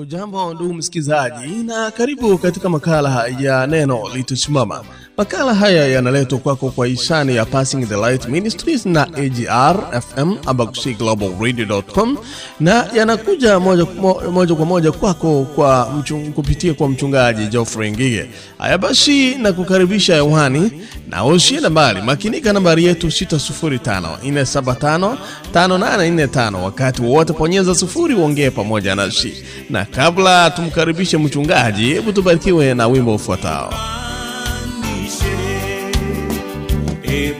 Ujambo ndugu msikizaji na karibu katika makala ya neno litusimama. Makala haya yanaletwa kwako kwa hisani ya Passing the Light Ministries na AGR FM Abakushi Global Radio.com na yanakuja moja, mo, moja kwa moja kwako kwa mchung, kupitia kwa mchungaji Geoffrey Ngige. Haya basi, na kukaribisha hewani na usiende mbali, makinika nambari yetu 605 475 5845. Wakati wowote ponyeza sufuri uongee pamoja nasi na kabla tumkaribishe mchungaji, hebu tubarikiwe na wimbo ufuatao. E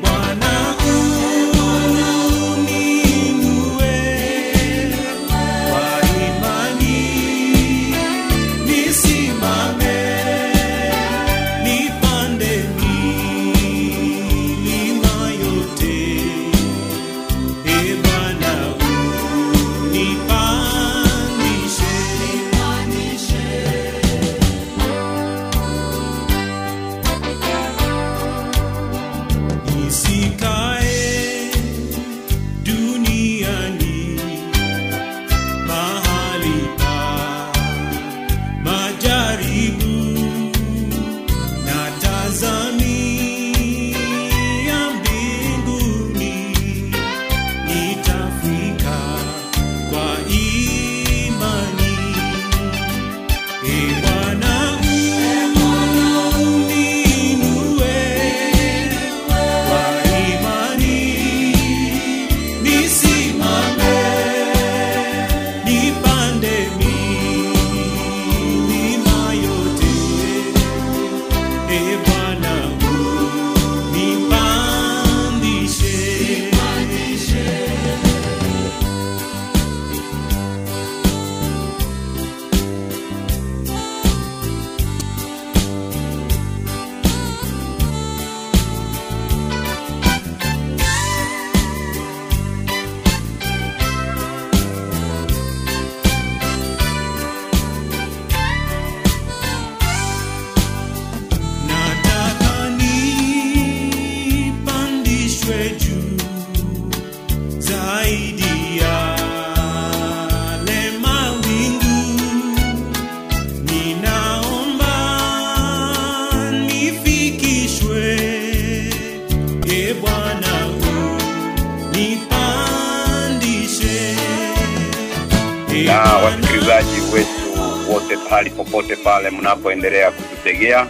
wote pahali popote pale mnapoendelea kututegea.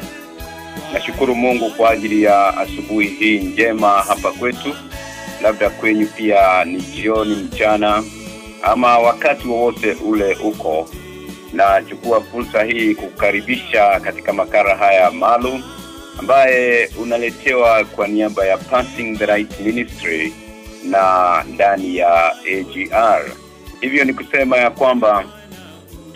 Nashukuru mungu kwa ajili ya asubuhi hii njema hapa kwetu. Labda kwenyu pia ni jioni mchana ama wakati wowote ule uko. Nachukua fursa hii kukaribisha katika makara haya maalum ambaye unaletewa kwa niaba ya Passing the Right Ministry na ndani ya AGR hivyo ni kusema ya kwamba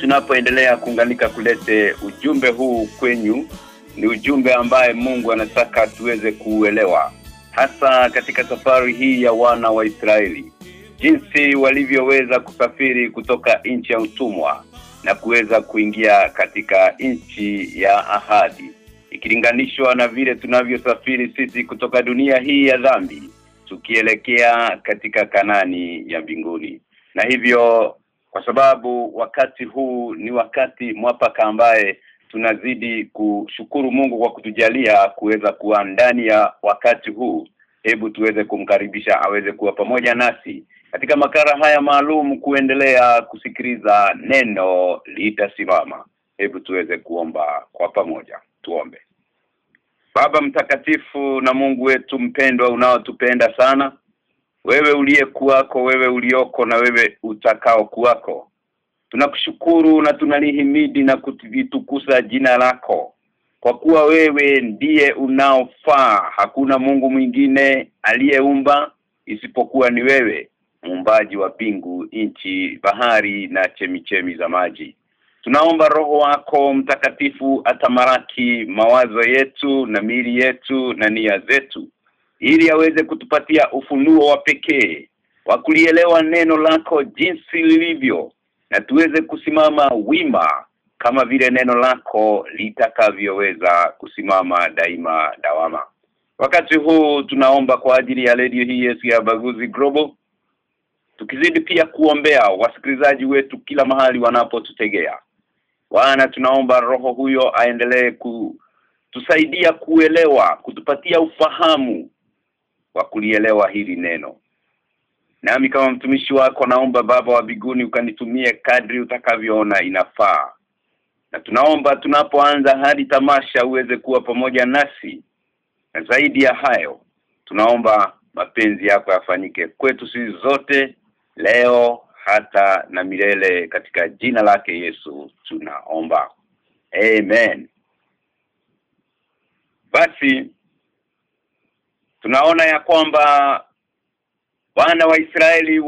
tunapoendelea kuunganika kulete ujumbe huu kwenyu ni ujumbe ambaye Mungu anataka tuweze kuuelewa hasa katika safari hii ya wana wa Israeli. Jinsi walivyoweza kusafiri kutoka nchi ya utumwa na kuweza kuingia katika nchi ya ahadi. Ikilinganishwa na vile tunavyosafiri sisi kutoka dunia hii ya dhambi tukielekea katika Kanani ya mbinguni. Na hivyo kwa sababu wakati huu ni wakati mwafaka ambaye tunazidi kushukuru Mungu kwa kutujalia kuweza kuwa ndani ya wakati huu. Hebu tuweze kumkaribisha aweze kuwa pamoja nasi katika makara haya maalum kuendelea kusikiliza neno litasimama. Hebu tuweze kuomba kwa pamoja tuombe. Baba mtakatifu na Mungu wetu mpendwa unaotupenda sana wewe uliyekuwako wewe ulioko na wewe utakao kuwako tunakushukuru na tunalihimidi na kutukuza jina lako kwa kuwa wewe ndiye unaofaa. Hakuna Mungu mwingine aliyeumba isipokuwa ni wewe muumbaji wa pingu nchi bahari na chemichemi za maji. Tunaomba roho wako mtakatifu atamaraki mawazo yetu na mili yetu na nia zetu ili aweze kutupatia ufunuo wa pekee wa kulielewa neno lako jinsi lilivyo na tuweze kusimama wima kama vile neno lako litakavyoweza kusimama daima dawama. Wakati huu tunaomba kwa ajili ya redio hii yetu ya Baguzi Global tukizidi pia kuombea wasikilizaji wetu kila mahali wanapotutegea. Bwana tunaomba roho huyo aendelee kutusaidia kuelewa kutupatia ufahamu wa kulielewa hili neno. Nami kama mtumishi wako naomba baba wa biguni ukanitumie kadri utakavyoona inafaa. Na tunaomba tunapoanza hadi tamasha uweze kuwa pamoja nasi. Na zaidi ya hayo tunaomba mapenzi yako yafanyike kwetu sisi zote leo hata na milele katika jina lake Yesu tunaomba. Amen. Basi tunaona ya kwamba wana wa Israeli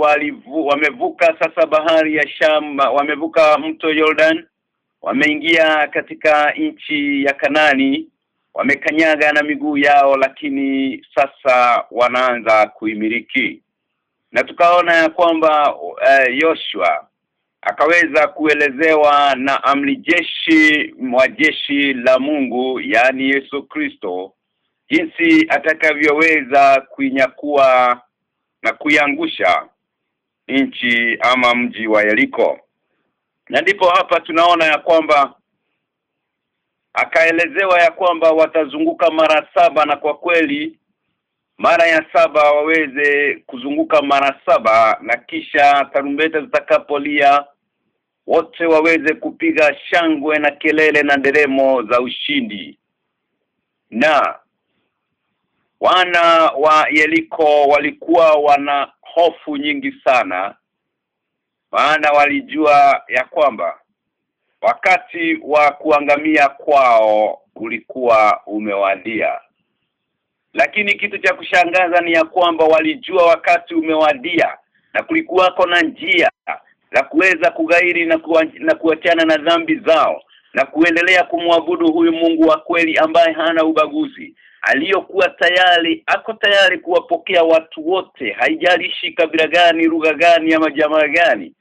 wamevuka sasa bahari ya Sham wamevuka mto Jordan wameingia katika nchi ya Kanani wamekanyaga na miguu yao lakini sasa wanaanza kuimiliki. Na tukaona ya kwamba uh, akaweza kuelezewa na amri jeshi mwa jeshi la Mungu yani Yesu Kristo jinsi atakavyoweza kuinyakua na kuiangusha nchi ama mji wa Yeriko. Na ndipo hapa tunaona ya kwamba akaelezewa ya kwamba watazunguka mara saba na kwa kweli mara ya saba waweze kuzunguka mara saba na kisha tarumbeta zitakapolia wote waweze kupiga shangwe na kelele na nderemo za ushindi. Na wana wa yeliko walikuwa wana hofu nyingi sana maana walijua ya kwamba wakati wa kuangamia kwao ulikuwa umewadia. Lakini kitu cha kushangaza ni ya kwamba walijua wakati umewadia na kulikuwako na njia za kuweza kugairi na kuwa, na kuachana na dhambi zao na kuendelea kumwabudu huyu Mungu wa kweli ambaye hana ubaguzi aliyokuwa tayari ako tayari kuwapokea watu wote. Haijalishi kabila gani lugha gani ama jamaa gani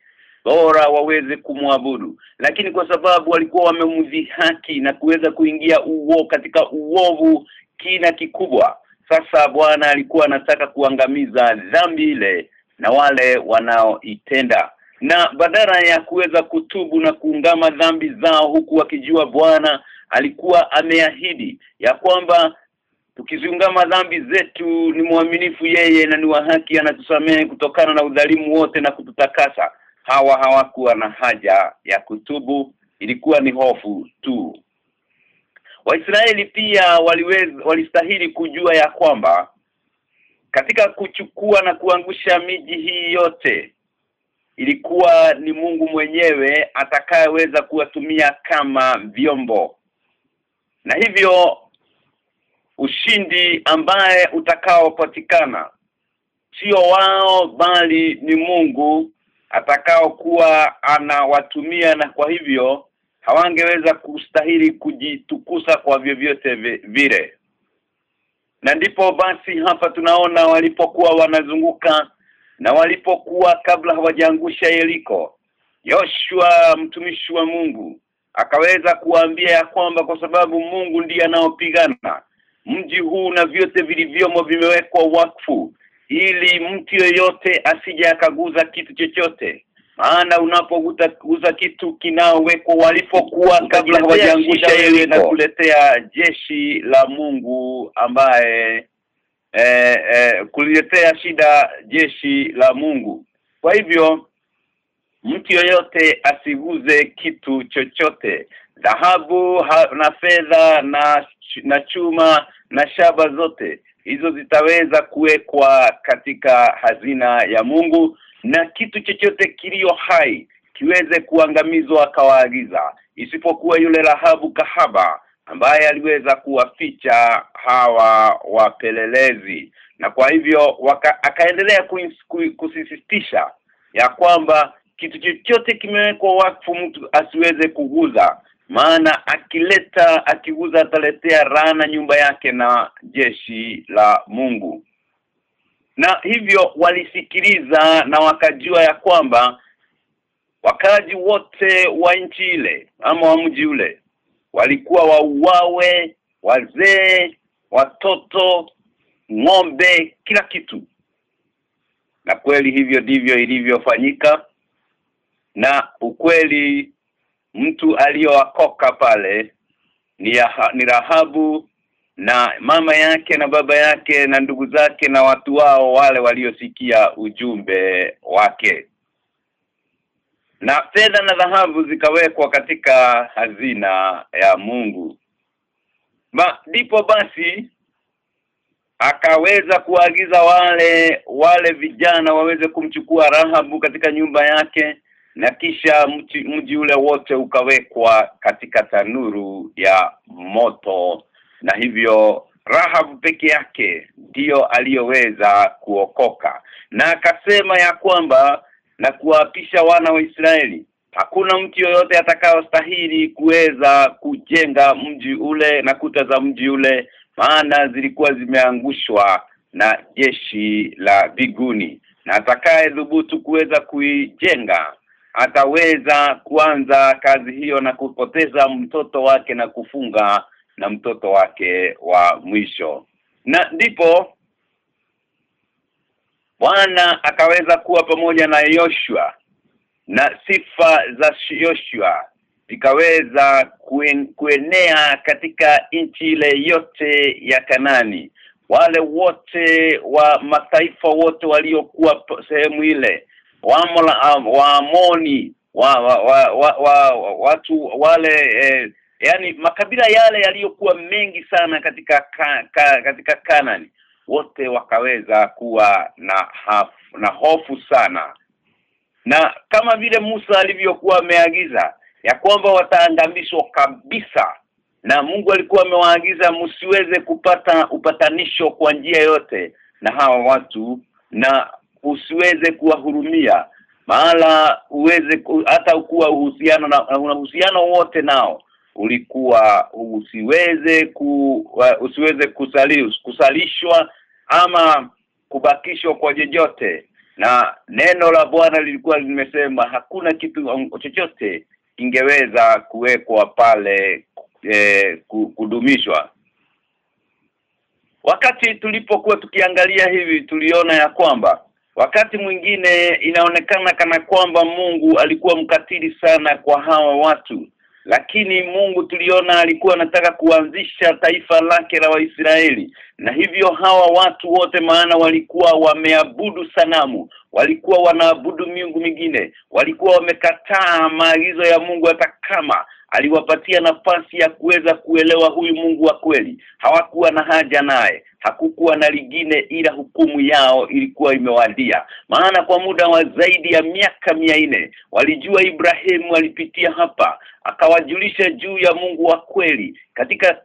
bora waweze kumwabudu. Lakini kwa sababu walikuwa wamemdhihaki na kuweza kuingia uo katika uovu kina kikubwa sasa Bwana alikuwa anataka kuangamiza dhambi ile na wale wanaoitenda. Na badala ya kuweza kutubu na kuungama dhambi zao huku wakijua Bwana alikuwa ameahidi ya kwamba tukiziungama dhambi zetu ni mwaminifu yeye na ni wa haki anatusamehe kutokana na udhalimu wote na kututakasa. Hawa hawakuwa na haja ya kutubu ilikuwa ni hofu tu. Waisraeli pia waliweza walistahili kujua ya kwamba katika kuchukua na kuangusha miji hii yote ilikuwa ni Mungu mwenyewe atakayeweza kuwatumia kama vyombo. Na hivyo ushindi ambaye utakaopatikana. Sio wao bali ni Mungu atakao kuwa anawatumia na kwa hivyo hawangeweza kustahili kujitukusa kwa vyovyote vile. Na ndipo basi hapa tunaona walipokuwa wanazunguka na walipokuwa kabla hawajaangusha Yeriko Yoshua mtumishi wa Mungu akaweza kuambia ya kwamba kwa sababu Mungu ndiye anaopigana mji huu na vyote vilivyomo vimewekwa wakfu ili mtu yoyote asije akaguza kitu chochote. Maana unapoguza kitu kinaowekwa walipokuwa kabla hawajaangusha yeye na kuletea jeshi la Mungu ambaye eh, eh, kuliletea shida jeshi la Mungu. Kwa hivyo mtu yoyote asiguze kitu chochote. Dhahabu na fedha na na chuma na shaba zote. Hizo zitaweza kuwekwa katika hazina ya Mungu na kitu chochote kilio hai kiweze kuangamizwa akawaagiza. Isipokuwa yule Rahabu kahaba ambaye aliweza kuwaficha hawa wapelelezi. Na kwa hivyo waka, akaendelea kusisitisha ya kwamba kitu chochote kimewekwa wakfu mtu asiweze kuguza maana akileta akiuza ataletea rana nyumba yake na jeshi la Mungu. Na hivyo walisikiliza na wakajua ya kwamba wakaji wote wa nchi ile ama wa mji ule walikuwa wauawe wazee watoto ng'ombe kila kitu. Na kweli hivyo ndivyo ilivyofanyika. Na ukweli mtu aliyowakoka pale ni, ya, ni Rahabu na mama yake na baba yake na ndugu zake na watu wao wale waliosikia ujumbe wake. Na fedha na dhahabu zikawekwa katika hazina ya Mungu. Ba ndipo basi akaweza kuagiza wale wale vijana waweze kumchukua Rahabu katika nyumba yake na kisha mji, mji ule wote ukawekwa katika tanuru ya moto. Na hivyo Rahab peke yake ndiyo aliyoweza kuokoka. Na akasema ya kwamba na kuwaapisha wana wa Israeli hakuna mtu yoyote atakayostahili kuweza kujenga mji ule na kuta za mji ule maana zilikuwa zimeangushwa na jeshi la biguni na atakaye dhubutu kuweza kuijenga ataweza kuanza kazi hiyo na kupoteza mtoto wake na kufunga na mtoto wake wa mwisho. Na ndipo Bwana akaweza kuwa pamoja na Yoshua na sifa za Yoshua zikaweza kuenea katika nchi ile yote ya Kanani. Wale wote wa mataifa wote waliokuwa sehemu ile waamoni wa, wa, wa, wa, wa, wa, watu wale eh, yani makabila yale yaliyokuwa mengi sana katika ka, ka, katika Kanani wote wakaweza kuwa na haf, na hofu sana. Na kama vile Musa alivyokuwa ameagiza ya kwamba wataangamishwa kabisa na Mungu alikuwa amewaagiza msiweze kupata upatanisho kwa njia yote na hawa watu na usiweze kuwahurumia mahala uweze hata kuwa uhusiano na una uhusiano wote nao ulikuwa usiweze ku uh, usiweze kusali, kusalishwa ama kubakishwa kwa jojote na neno la Bwana lilikuwa limesema hakuna kitu chochote kingeweza kuwekwa pale eh, kudumishwa. Wakati tulipokuwa tukiangalia hivi tuliona ya kwamba wakati mwingine inaonekana kana kwamba Mungu alikuwa mkatili sana kwa hawa watu lakini Mungu tuliona alikuwa anataka kuanzisha taifa lake la Waisraeli na hivyo hawa watu wote maana walikuwa wameabudu sanamu walikuwa wanaabudu miungu mingine walikuwa wamekataa maagizo ya Mungu hata kama aliwapatia nafasi ya kuweza kuelewa huyu Mungu wa kweli. Hawakuwa na haja naye. Hakukuwa na lingine ila hukumu yao ilikuwa imewadia. Maana kwa muda wa zaidi ya miaka nne walijua Ibrahimu alipitia hapa. Akawajulisha juu ya Mungu wa kweli katika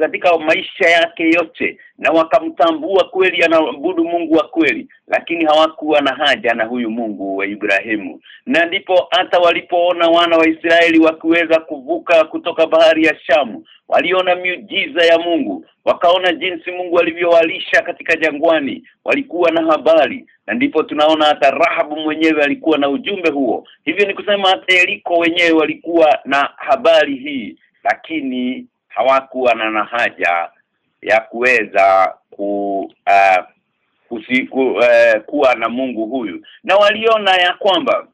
katika maisha yake yote na wakamtambua kweli anaabudu Mungu wa kweli lakini hawakuwa na haja na huyu Mungu wa Ibrahimu. Na ndipo hata walipoona wana wa Israeli wakiweza kuvuka kutoka bahari ya Shamu waliona miujiza ya Mungu wakaona jinsi Mungu alivyowalisha katika jangwani walikuwa na habari. Na ndipo tunaona hata Rahabu mwenyewe alikuwa na ujumbe huo. Hivyo ni kusema hata Yeriko wenyewe walikuwa na habari hii lakini hawakuwa na haja ya kuweza ku uh, kusiku, uh, kuwa na Mungu huyu. Na waliona ya kwamba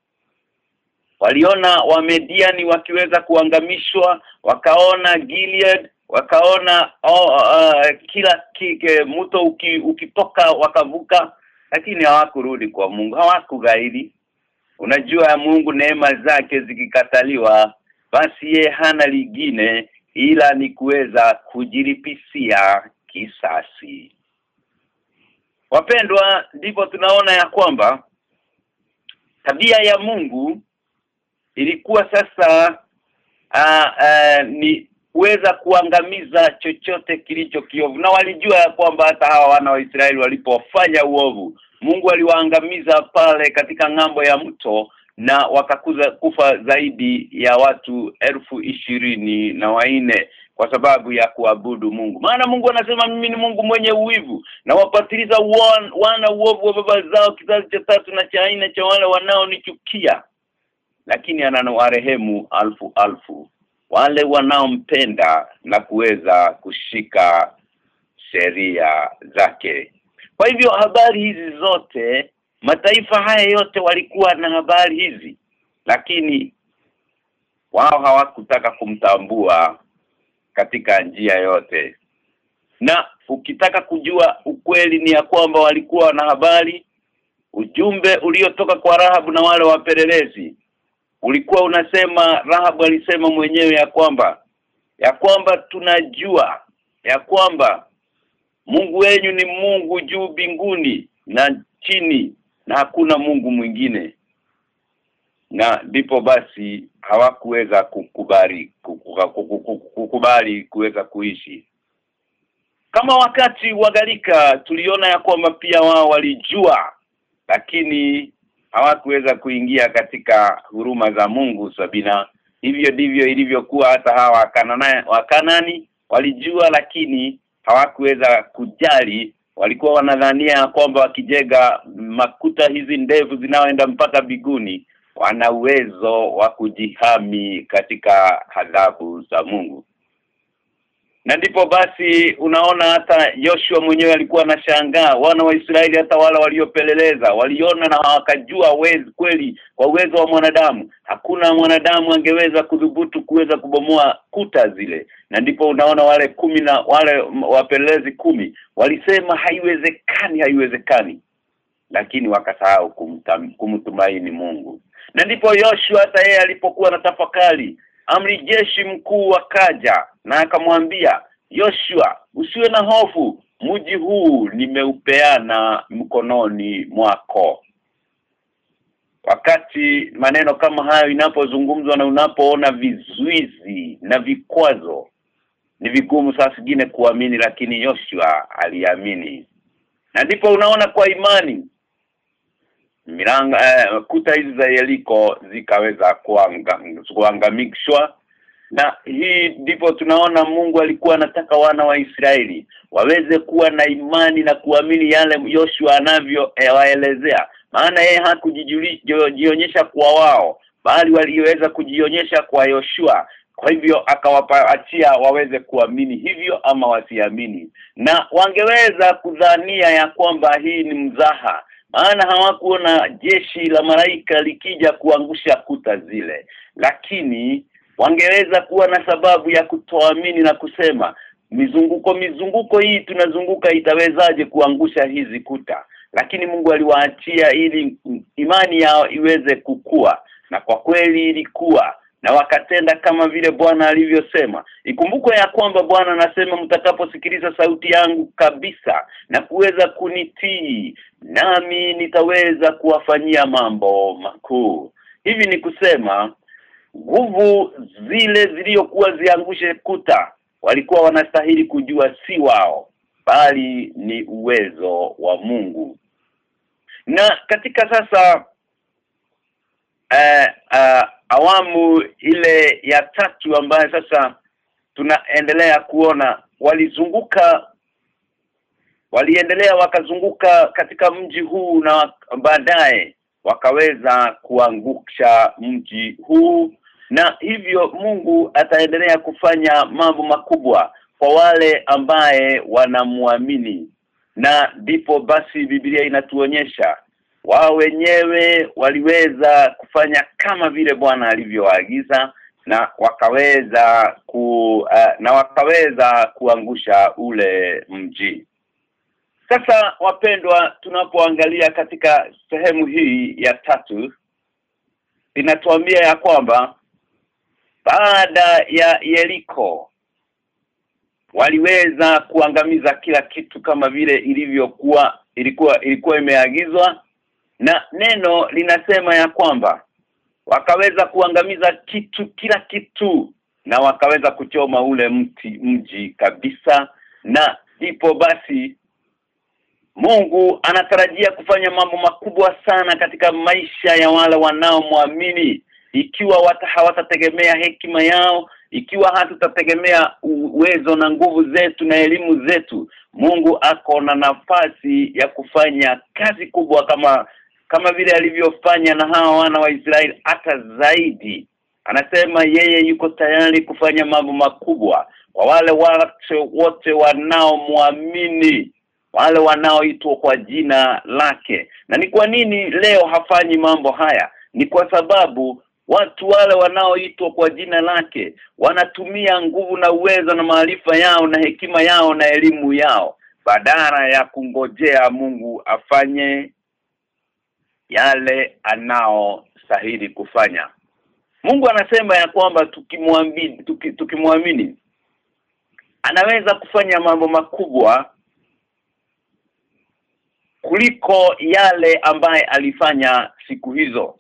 waliona wamediani wakiweza kuangamishwa wakaona Gilead wakaona oh, uh, kila kike mto uki, ukitoka wakavuka lakini hawakurudi kwa Mungu hawakugaidi. Unajua Mungu neema zake zikikataliwa basi ye hana lingine ila ni kuweza kujilipisia kisasi. Wapendwa ndipo tunaona ya kwamba tabia ya Mungu ilikuwa sasa uh, uh, ni kuweza kuangamiza chochote kilicho kiovu. Na walijua ya kwamba hata hawa wana wa Israeli walipofanya uovu Mungu aliwaangamiza pale katika ng'ambo ya mto na wakakuza kufa zaidi ya watu elfu ishirini na waine kwa sababu ya kuabudu Mungu. Maana Mungu anasema mimi ni Mungu mwenye uwivu na wapatiliza wan, wana uovu wa baba zao kizazi cha tatu na cha nne cha wale wanaonichukia. Lakini anawarehemu alfu alfu wale wanaompenda na kuweza kushika sheria zake. Kwa hivyo habari hizi zote mataifa haya yote walikuwa na habari hizi lakini wao hawakutaka kumtambua katika njia yote. Na ukitaka kujua ukweli ni ya kwamba walikuwa na habari ujumbe uliotoka kwa Rahabu na wale wapelelezi ulikuwa unasema Rahabu alisema mwenyewe ya kwamba ya kwamba tunajua ya kwamba Mungu wenyu ni Mungu juu binguni na chini na hakuna Mungu mwingine. Na ndipo basi hawakuweza kukubali kukubali kuweza kuishi. Kama wakati wa Galika tuliona ya kwamba pia wao walijua lakini hawakuweza kuingia katika huruma za Mungu Sabina. Hivyo ndivyo ilivyokuwa hata hawa wakanani walijua lakini hawakuweza kujali walikuwa wanadhania kwamba wakijega makuta hizi ndefu zinaoenda mpaka biguni wana uwezo wa kujihami katika adhabu za Mungu na ndipo basi unaona hata yoshua mwenyewe alikuwa anashangaa. Wana wa Israeli hata wala waliopeleleza waliona na wakajua wezi kweli kwa uwezo wa mwanadamu. Hakuna mwanadamu angeweza kudhubutu kuweza kubomoa kuta zile. Na ndipo unaona wale kumi na wale wapelelezi kumi walisema haiwezekani haiwezekani. Lakini wakasahau kumtumaini Mungu. Na ndipo Yoshua hata yeye alipokuwa na tafakari amri jeshi mkuu akaja na akamwambia Joshua usiwe na hofu mji huu nimeupeana mkononi mwako. Wakati maneno kama hayo inapozungumzwa na unapoona vizuizi na vikwazo ni vigumu saa zingine kuamini lakini Joshua aliamini. Na ndipo unaona kwa imani milanga eh, kuta hizi za Yeriko zikaweza kuanga, kuangamishwa. Na hii ndipo tunaona Mungu alikuwa anataka wana wa Israeli waweze kuwa na imani na kuamini yale Yoshua anavyowaelezea maana yeye hakujionyesha kwa wao bali waliweza kujionyesha kwa Yoshua. Kwa hivyo akawapaachia waweze kuamini hivyo ama wasiamini. Na wangeweza kudhania ya kwamba hii ni mzaha maana hawakuona jeshi la malaika likija kuangusha kuta zile. Lakini wangeweza kuwa na sababu ya kutoamini na kusema mizunguko mizunguko hii tunazunguka itawezaje kuangusha hizi kuta? Lakini Mungu aliwaachia ili imani yao iweze kukua. Na kwa kweli ilikuwa na wakatenda kama vile Bwana alivyosema. Ikumbukwe ya kwamba Bwana anasema mtakaposikiliza sauti yangu kabisa na kuweza kunitii nami nitaweza kuwafanyia mambo makuu. Hivi ni kusema nguvu zile zilizokuwa ziangushe kuta walikuwa wanastahili kujua si wao bali ni uwezo wa Mungu. Na katika sasa eh, uh, awamu ile ya tatu ambayo sasa tunaendelea kuona. Walizunguka waliendelea wakazunguka katika mji huu na baadaye wakaweza kuangusha mji huu na hivyo Mungu ataendelea kufanya mambo makubwa kwa wale ambaye wanamwamini. Na ndipo basi Biblia inatuonyesha wao wenyewe waliweza kufanya kama vile Bwana alivyoagiza na wakaweza ku uh, na wakaweza kuangusha ule mji. Sasa wapendwa tunapoangalia katika sehemu hii ya tatu inatuambia ya kwamba baada ya Yeriko waliweza kuangamiza kila kitu kama vile ilivyokuwa ilikuwa ilikuwa imeagizwa na neno linasema ya kwamba wakaweza kuangamiza kitu kila kitu na wakaweza kuchoma ule mti mji kabisa. Na ipo basi Mungu anatarajia kufanya mambo makubwa sana katika maisha ya wale wanaomwamini. Ikiwa hawatategemea hekima yao ikiwa hatutategemea uwezo na nguvu zetu na elimu zetu Mungu ako na nafasi ya kufanya kazi kubwa kama kama vile alivyofanya na hawa wana wa Israeli hata zaidi. Anasema yeye yuko tayari kufanya mambo makubwa kwa wale watu wote wanaomwamini wale wanaoitwa kwa jina lake. Na ni kwa nini leo hafanyi mambo haya? Ni kwa sababu watu wale wanaoitwa kwa jina lake wanatumia nguvu na uwezo na maarifa yao na hekima yao na elimu yao badala ya kungojea Mungu afanye yale anao stahili kufanya. Mungu anasema ya kwamba tukimwamini tuki, tukimwamini anaweza kufanya mambo makubwa kuliko yale ambaye alifanya siku hizo.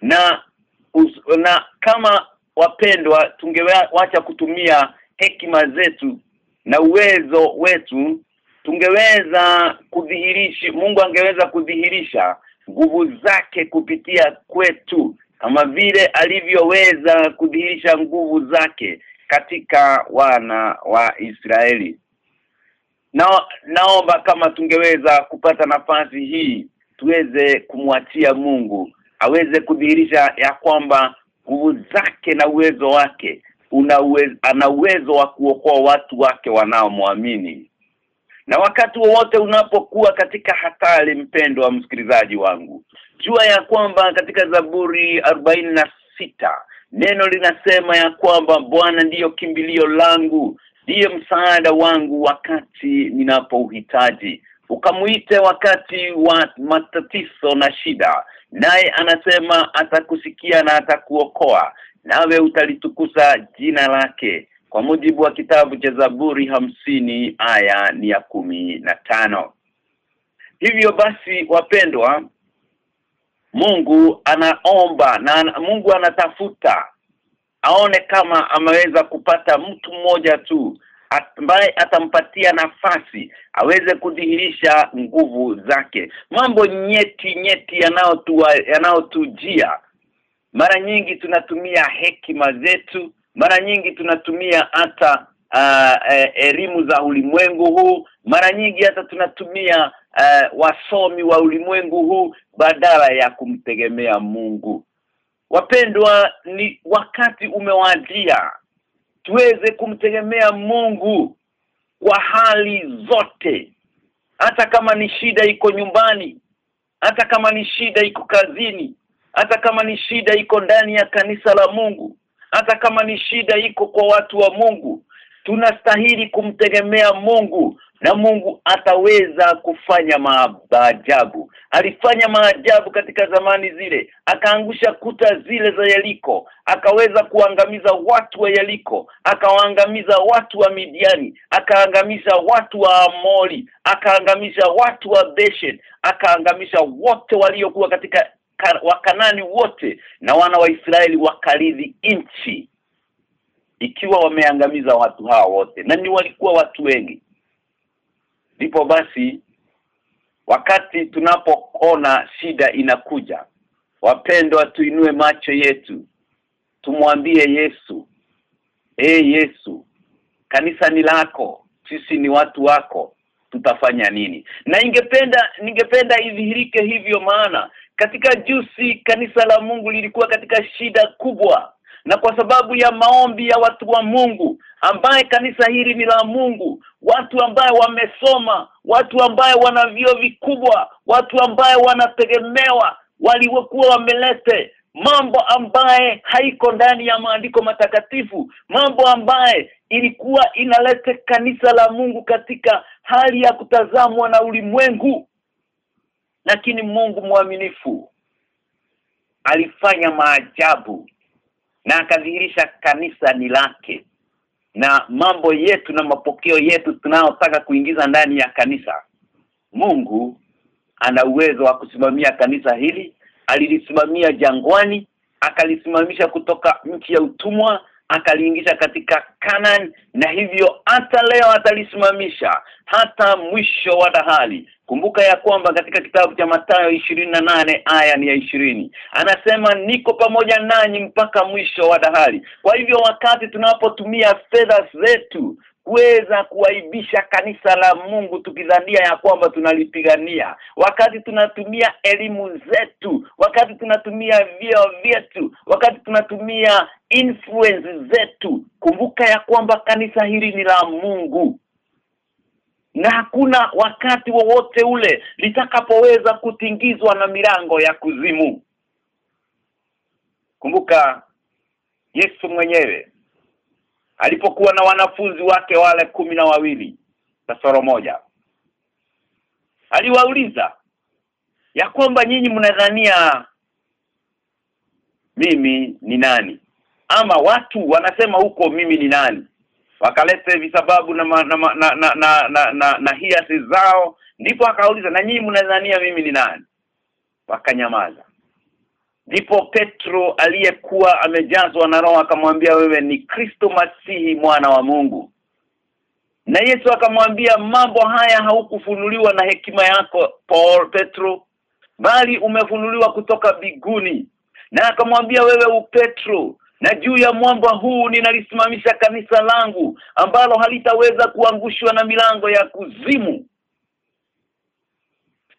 Na us, na kama wapendwa tungewacha kutumia hekima zetu na uwezo wetu tungeweza kudhihirisha Mungu angeweza kudhihirisha nguvu zake kupitia kwetu kama vile alivyoweza kudhihirisha nguvu zake katika wana wa Israeli. Na naomba kama tungeweza kupata nafasi hii tuweze kumwachia Mungu aweze kudhihirisha ya kwamba nguvu zake na uwezo wake una ana uwezo wa kuokoa watu wake wanaomwamini na wakati wowote unapokuwa katika hatari mpendo wa msikilizaji wangu jua ya kwamba katika Zaburi na sita neno linasema ya kwamba Bwana ndiyo kimbilio langu ndiye msaada wangu wakati ninapouhitaji ukamuite wakati wa matatizo na shida naye anasema atakusikia na atakuokoa nawe utalitukuza jina lake kwa mujibu wa kitabu cha Zaburi hamsini aya ni ya kumi na tano. Hivyo basi wapendwa Mungu anaomba na Mungu anatafuta aone kama ameweza kupata mtu mmoja tu ambaye atampatia nafasi aweze kudhihirisha nguvu zake. Mambo nyeti nyeti yanayotujia yanayotujia. Mara nyingi tunatumia hekima zetu mara nyingi tunatumia hata uh, elimu za ulimwengu huu. Mara nyingi hata tunatumia uh, wasomi wa ulimwengu huu badala ya kumtegemea Mungu. Wapendwa ni wakati umewadia. Tuweze kumtegemea Mungu kwa hali zote. Hata kama ni shida iko nyumbani hata kama ni shida iko kazini hata kama ni shida iko ndani ya kanisa la Mungu hata kama ni shida iko kwa watu wa Mungu tunastahili kumtegemea Mungu na Mungu ataweza kufanya maajabu. Alifanya maajabu katika zamani zile akaangusha kuta zile za Yeriko akaweza kuangamiza watu wa Yeriko akawaangamiza watu wa Midiani akaangamiza watu wa Amori akaangamiza watu wa Beshen, akaangamiza wote waliokuwa katika wakanani wote na wana wa Israeli wakaridhi nchi ikiwa wameangamiza watu hawa wote. Na ni walikuwa watu wengi. Ndipo basi wakati tunapoona shida inakuja wapendwa tuinue macho yetu tumwambie Yesu e Yesu kanisa ni lako sisi ni watu wako tutafanya nini? Na ingependa ningependa idhihirike hivyo maana katika jusi kanisa la Mungu lilikuwa katika shida kubwa. Na kwa sababu ya maombi ya watu wa Mungu ambaye kanisa hili ni la Mungu watu ambaye wamesoma watu ambaye wana vio vikubwa watu ambaye wanategemewa waliokuwa wamelete mambo ambaye haiko ndani ya maandiko matakatifu mambo ambaye ilikuwa inalete kanisa la Mungu katika hali ya kutazamwa na ulimwengu lakini Mungu mwaminifu alifanya maajabu na akadhihirisha kanisa ni lake na mambo yetu na mapokeo yetu tunayotaka kuingiza ndani ya kanisa. Mungu ana uwezo wa kusimamia kanisa hili. Alilisimamia jangwani akalisimamisha kutoka nchi ya utumwa akaliingisha katika Kanan na hivyo hata leo atalisimamisha hata mwisho wa dahali. Kumbuka ya kwamba katika kitabu cha Mathayo nane aya ni ya ishirini anasema niko pamoja nanyi mpaka mwisho wa dahali. Kwa hivyo wakati tunapotumia fedha zetu kuweza kuaibisha kanisa la Mungu tukidhania ya kwamba tunalipigania. Wakati tunatumia elimu zetu wakati tunatumia vio vyetu wakati tunatumia influence zetu kumbuka ya kwamba kanisa hili ni la Mungu. Na hakuna wakati wowote ule litakapoweza kutingizwa na milango ya kuzimu. Kumbuka Yesu mwenyewe alipokuwa na wanafunzi wake wale kumi na wawili kasoro moja. Aliwauliza ya kwamba nyinyi mnadhania mimi ni nani? Ama watu wanasema huko mimi ni nani? Wakalete visababu na ma, na, na, na, na, na, na, na hiasi zao. Ndipo akauliza na nyinyi mnadhania mimi ni nani? Wakanyamaza ndipo Petro aliyekuwa amejazwa na roho akamwambia wewe ni Kristo Masihi mwana wa Mungu. Na Yesu akamwambia mambo haya haukufunuliwa na hekima yako Paul Petro bali umefunuliwa kutoka biguni na akamwambia wewe upetro na juu ya mwamba huu ninalisimamisha kanisa langu ambalo halitaweza kuangushwa na milango ya kuzimu.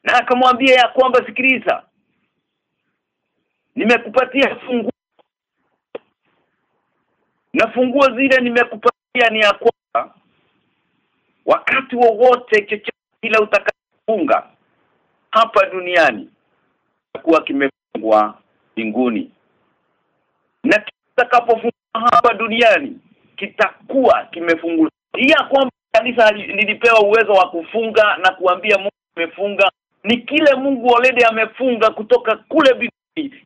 Na akamwambia ya kwamba sikiliza nimekupatia funguo. Na funguo zile nimekupatia ni ya kwamba wakati wowote chochote utakapofunga utakafunga hapa duniani kuwa kimefungwa mbinguni. Na kitakapofungwa hapa duniani kitakuwa kimefunguliwa ya kwamba kanisa lilipewa uwezo wa kufunga na kuambia Mungu amefunga. Ni kile Mungu already amefunga kutoka kule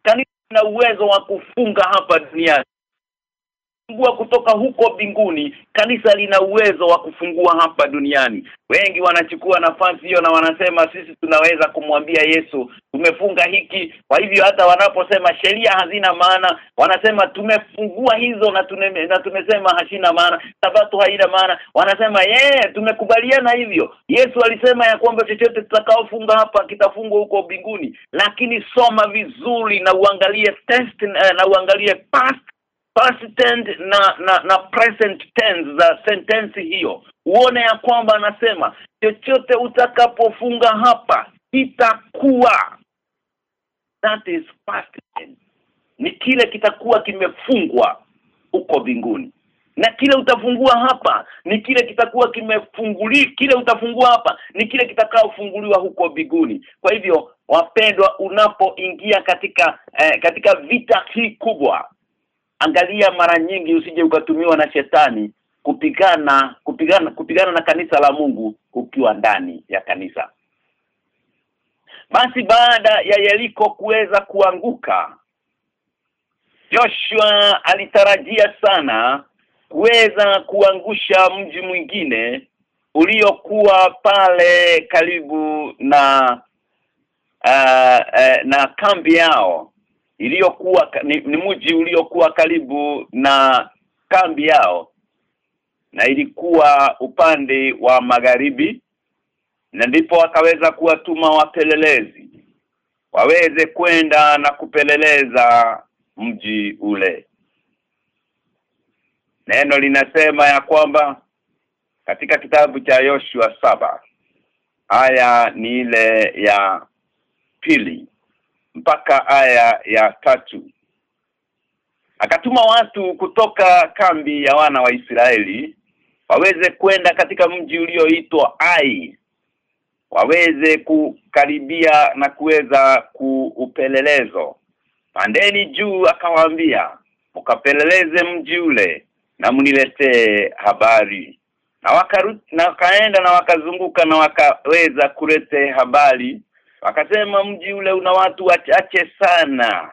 kanisa na uwezo wa kufunga hapa duniani kufungua kutoka huko binguni kanisa lina uwezo wa kufungua hapa duniani. Wengi wanachukua nafasi hiyo na wanasema sisi tunaweza kumwambia Yesu tumefunga hiki. Kwa hivyo hata wanaposema sheria hazina maana wanasema tumefungua hizo na tume, na tumesema hasina maana sabato haina maana. Wanasema yeye tumekubaliana hivyo. Yesu alisema ya kwamba chochote tutakaofunga hapa kitafungwa huko binguni lakini soma vizuri na uangalie test na uangalie past past tense na na na present tense za sentensi hiyo. Uone ya kwamba anasema chochote utakapofunga hapa kitakuwa. That is past tense. Ni kile kitakuwa kimefungwa huko binguni na kile utafungua hapa ni kile kitakuwa kimefunguli kile utafungua hapa ni kile kitakaofunguliwa huko biguni kwa hivyo wapendwa unapoingia katika eh, katika vita hii kubwa angalia mara nyingi usije ukatumiwa na shetani kupigana kupigana kupigana na kanisa la Mungu ukiwa ndani ya kanisa. Basi baada ya Yeriko kuweza kuanguka Joshua alitarajia sana kuweza kuangusha mji mwingine uliokuwa pale karibu na uh, uh, na kambi yao iliyokuwa ni, ni mji uliokuwa karibu na kambi yao na ilikuwa upande wa magharibi na ndipo wakaweza kuwatuma wapelelezi waweze kwenda na kupeleleza mji ule. Neno linasema ya kwamba katika kitabu cha Yoshua saba haya ni ile ya pili mpaka aya ya tatu. Akatuma watu kutoka kambi ya wana wa Israeli waweze kwenda katika mji ulioitwa Ai waweze kukaribia na kuweza kuupelelezo. Pandeni juu akawaambia mkapeleleze mji ule na mniletee habari. Na na wakaenda na wakazunguka na wakaweza kulete habari wakasema mji ule una watu wachache sana.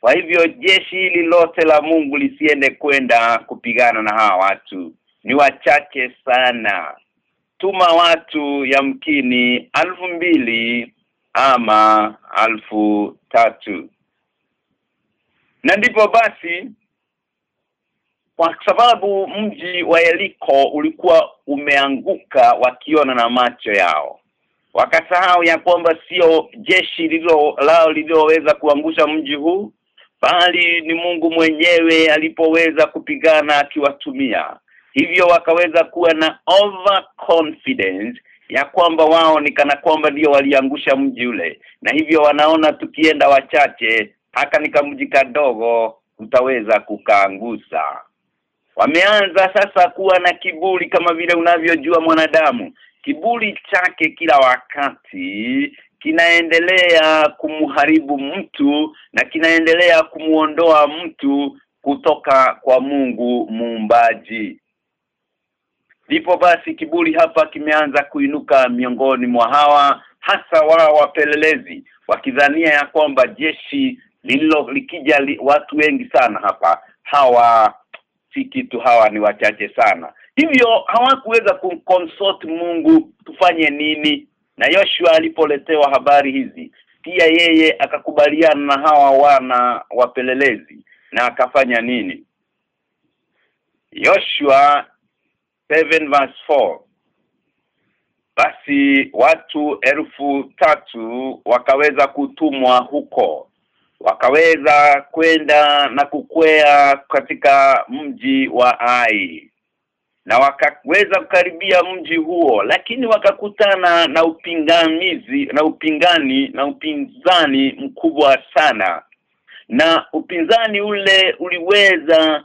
Kwa hivyo jeshi hili lote la Mungu lisiende kwenda kupigana na hawa watu. Ni wachache sana. Tuma watu yamkini alfu mbili ama alfu tatu. Na ndipo basi kwa sababu mji wa Yeriko ulikuwa umeanguka wakiona na macho yao wakasahau ya kwamba sio jeshi lilo lao lililoweza kuangusha mji huu bali ni Mungu mwenyewe alipoweza kupigana akiwatumia. Hivyo wakaweza kuwa na overconfidence ya kwamba wao ni kana kwamba ndio waliangusha mji ule. Na hivyo wanaona tukienda wachache haka nikamji kadogo utaweza kukaangusa. Wameanza sasa kuwa na kiburi kama vile unavyojua mwanadamu kiburi chake kila wakati kinaendelea kumharibu mtu na kinaendelea kumuondoa mtu kutoka kwa Mungu muumbaji. Ndipo basi kiburi hapa kimeanza kuinuka miongoni mwa hawa hasa wao wapelelezi wakidhania ya kwamba jeshi lililo likija li, watu wengi sana hapa. Hawa si kitu hawa ni wachache sana hivyo hawakuweza kumconsult Mungu tufanye nini. Na Yoshua alipoletewa habari hizi pia yeye akakubaliana na hawa wana wapelelezi na akafanya nini. Yoshua 7 verse 4 basi watu elfu tatu wakaweza kutumwa huko. Wakaweza kwenda na kukwea katika mji wa Ai na wakaweza kukaribia mji huo lakini wakakutana na upingamizi na upingani na upinzani mkubwa sana. Na upinzani ule uliweza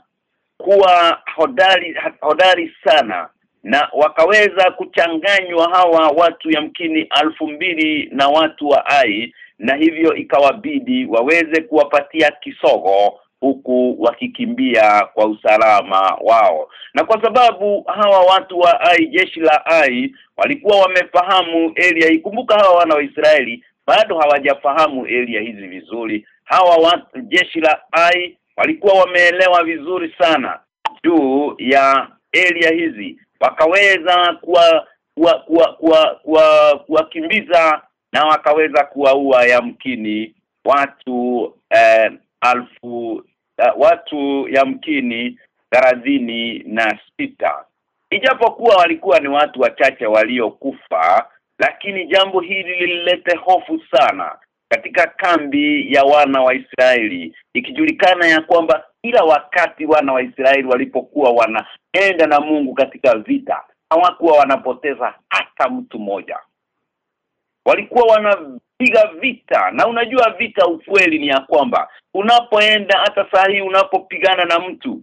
kuwa hodari hodari sana na wakaweza kuchanganywa hawa watu yamkini alfu mbili na watu wa ai na hivyo ikawabidi waweze kuwapatia kisogo huku wakikimbia kwa usalama wao. Na kwa sababu hawa watu wa ai jeshi la ai walikuwa wamefahamu area ikumbuka hawa wana wa Israeli bado hawajafahamu area hizi vizuri. Hawa watu jeshi la ai walikuwa wameelewa vizuri sana juu ya area hizi. Wakaweza kuwa kuwa kuwa kuwa kuwa kuwakimbiza na wakaweza kuwaua yamkini watu eh, alfu uh, watu yamkini thelathini na sita. Ijapokuwa walikuwa ni watu wachache waliokufa lakini jambo hili lililete hofu sana katika kambi ya wana wa Israeli ikijulikana ya kwamba kila wakati wana wa Israeli walipokuwa wanaenda na Mungu katika vita hawakuwa wanapoteza hata mtu mmoja walikuwa wanapiga vita. Na unajua vita ukweli ni ya kwamba unapoenda hata saa hii unapopigana na mtu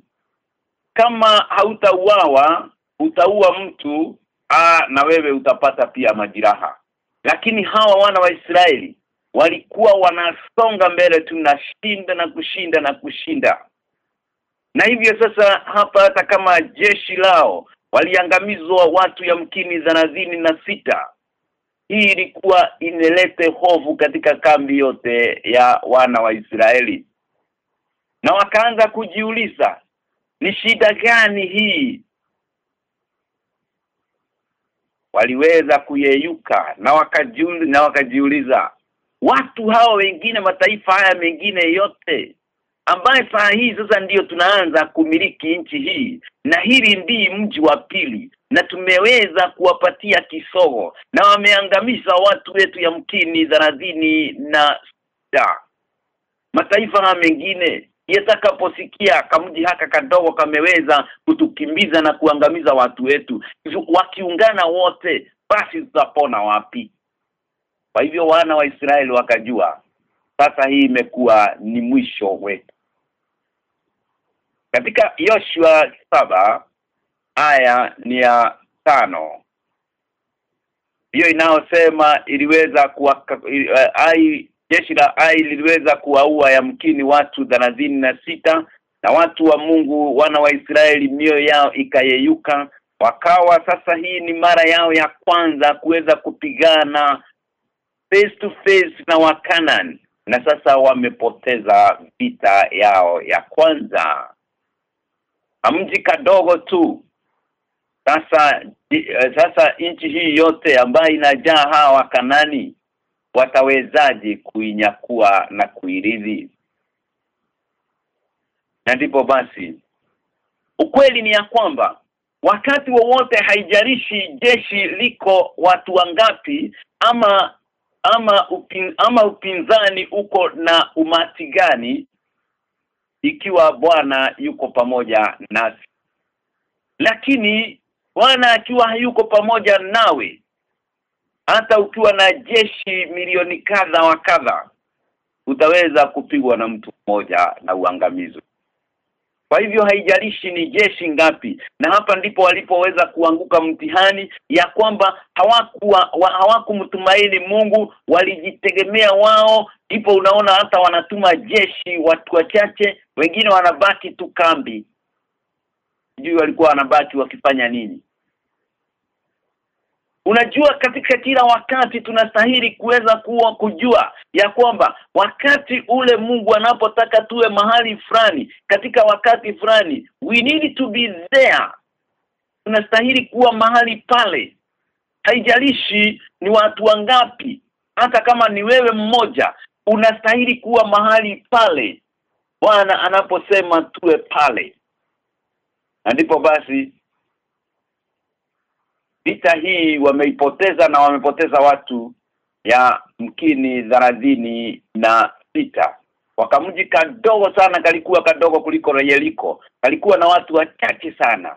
kama hautauawa utaua mtu aa, na wewe utapata pia majiraha lakini hawa wana wa Israeli walikuwa wanasonga mbele tunashinda na na kushinda na kushinda. Na hivyo sasa hapa hata kama jeshi lao waliangamizwa watu ya mkini zanazini na sita hii ilikuwa inelete hofu katika kambi yote ya wana wa Israeli. Na wakaanza kujiuliza ni shida gani hii? Waliweza kuyeyuka na wakajiuliza na wakajiuliza watu hao wengine mataifa haya mengine yote ambaye saa hii sasa ndiyo tunaanza kumiliki nchi hii. Na hili ndii mji wa pili na tumeweza kuwapatia kisogo na wameangamiza watu wetu ya mkini thelathini na da. mataifa mengine yatakaposikia kamji haka kadogo kameweza kutukimbiza na kuangamiza watu wetu wakiungana wote basi tutapona wapi? Kwa hivyo wana wa Israeli wakajua sasa hii imekuwa ni mwisho wetu katika Yoshua saba aya ni ya tano. Hiyo inayosema iliweza kuwa uh, ai jeshi la ai liliweza kuwaua yamkini watu thelathini na sita na watu wa Mungu wana wa Israeli mioyo yao ikayeyuka. Wakawa sasa hii ni mara yao ya kwanza kuweza kupigana face to face na wakanan na sasa wamepoteza vita yao ya kwanza mji kadogo tu. Sasa sasa nchi hii yote ambayo inajaa hawa kanani watawezaje kuinyakua na kuiridhi? Na ndipo basi ukweli ni ya kwamba wakati wowote haijarishi jeshi liko watu wangapi ama ama upin, ama upinzani uko na umati gani ikiwa Bwana yuko pamoja nasi. Lakini Bwana akiwa hayuko pamoja nawe hata ukiwa na jeshi milioni kadha wa kadha utaweza kupigwa na mtu mmoja na uangamizo kwa hivyo haijalishi ni jeshi ngapi na hapa ndipo walipoweza kuanguka mtihani ya kwamba hawakuwa wa, hawakumtumaini Mungu walijitegemea wao ndipo unaona hata wanatuma jeshi watu wachache wengine wanabaki tu kambi. Sijui walikuwa wanabaki wakifanya nini Unajua katika kila wakati tunastahili kuweza kuwa kujua ya kwamba wakati ule Mungu anapotaka tuwe mahali fulani katika wakati fulani we need to be there. Tunastahili kuwa mahali pale. Haijalishi ni watu wangapi hata kama ni wewe mmoja unastahili kuwa mahali pale. Bwana anaposema tuwe pale. Ndipo basi vita hii wameipoteza na wamepoteza watu ya mkini dharadhini na sita. Wakamji kadogo sana kalikuwa kadogo kuliko Yeriko kalikuwa na watu wachache sana.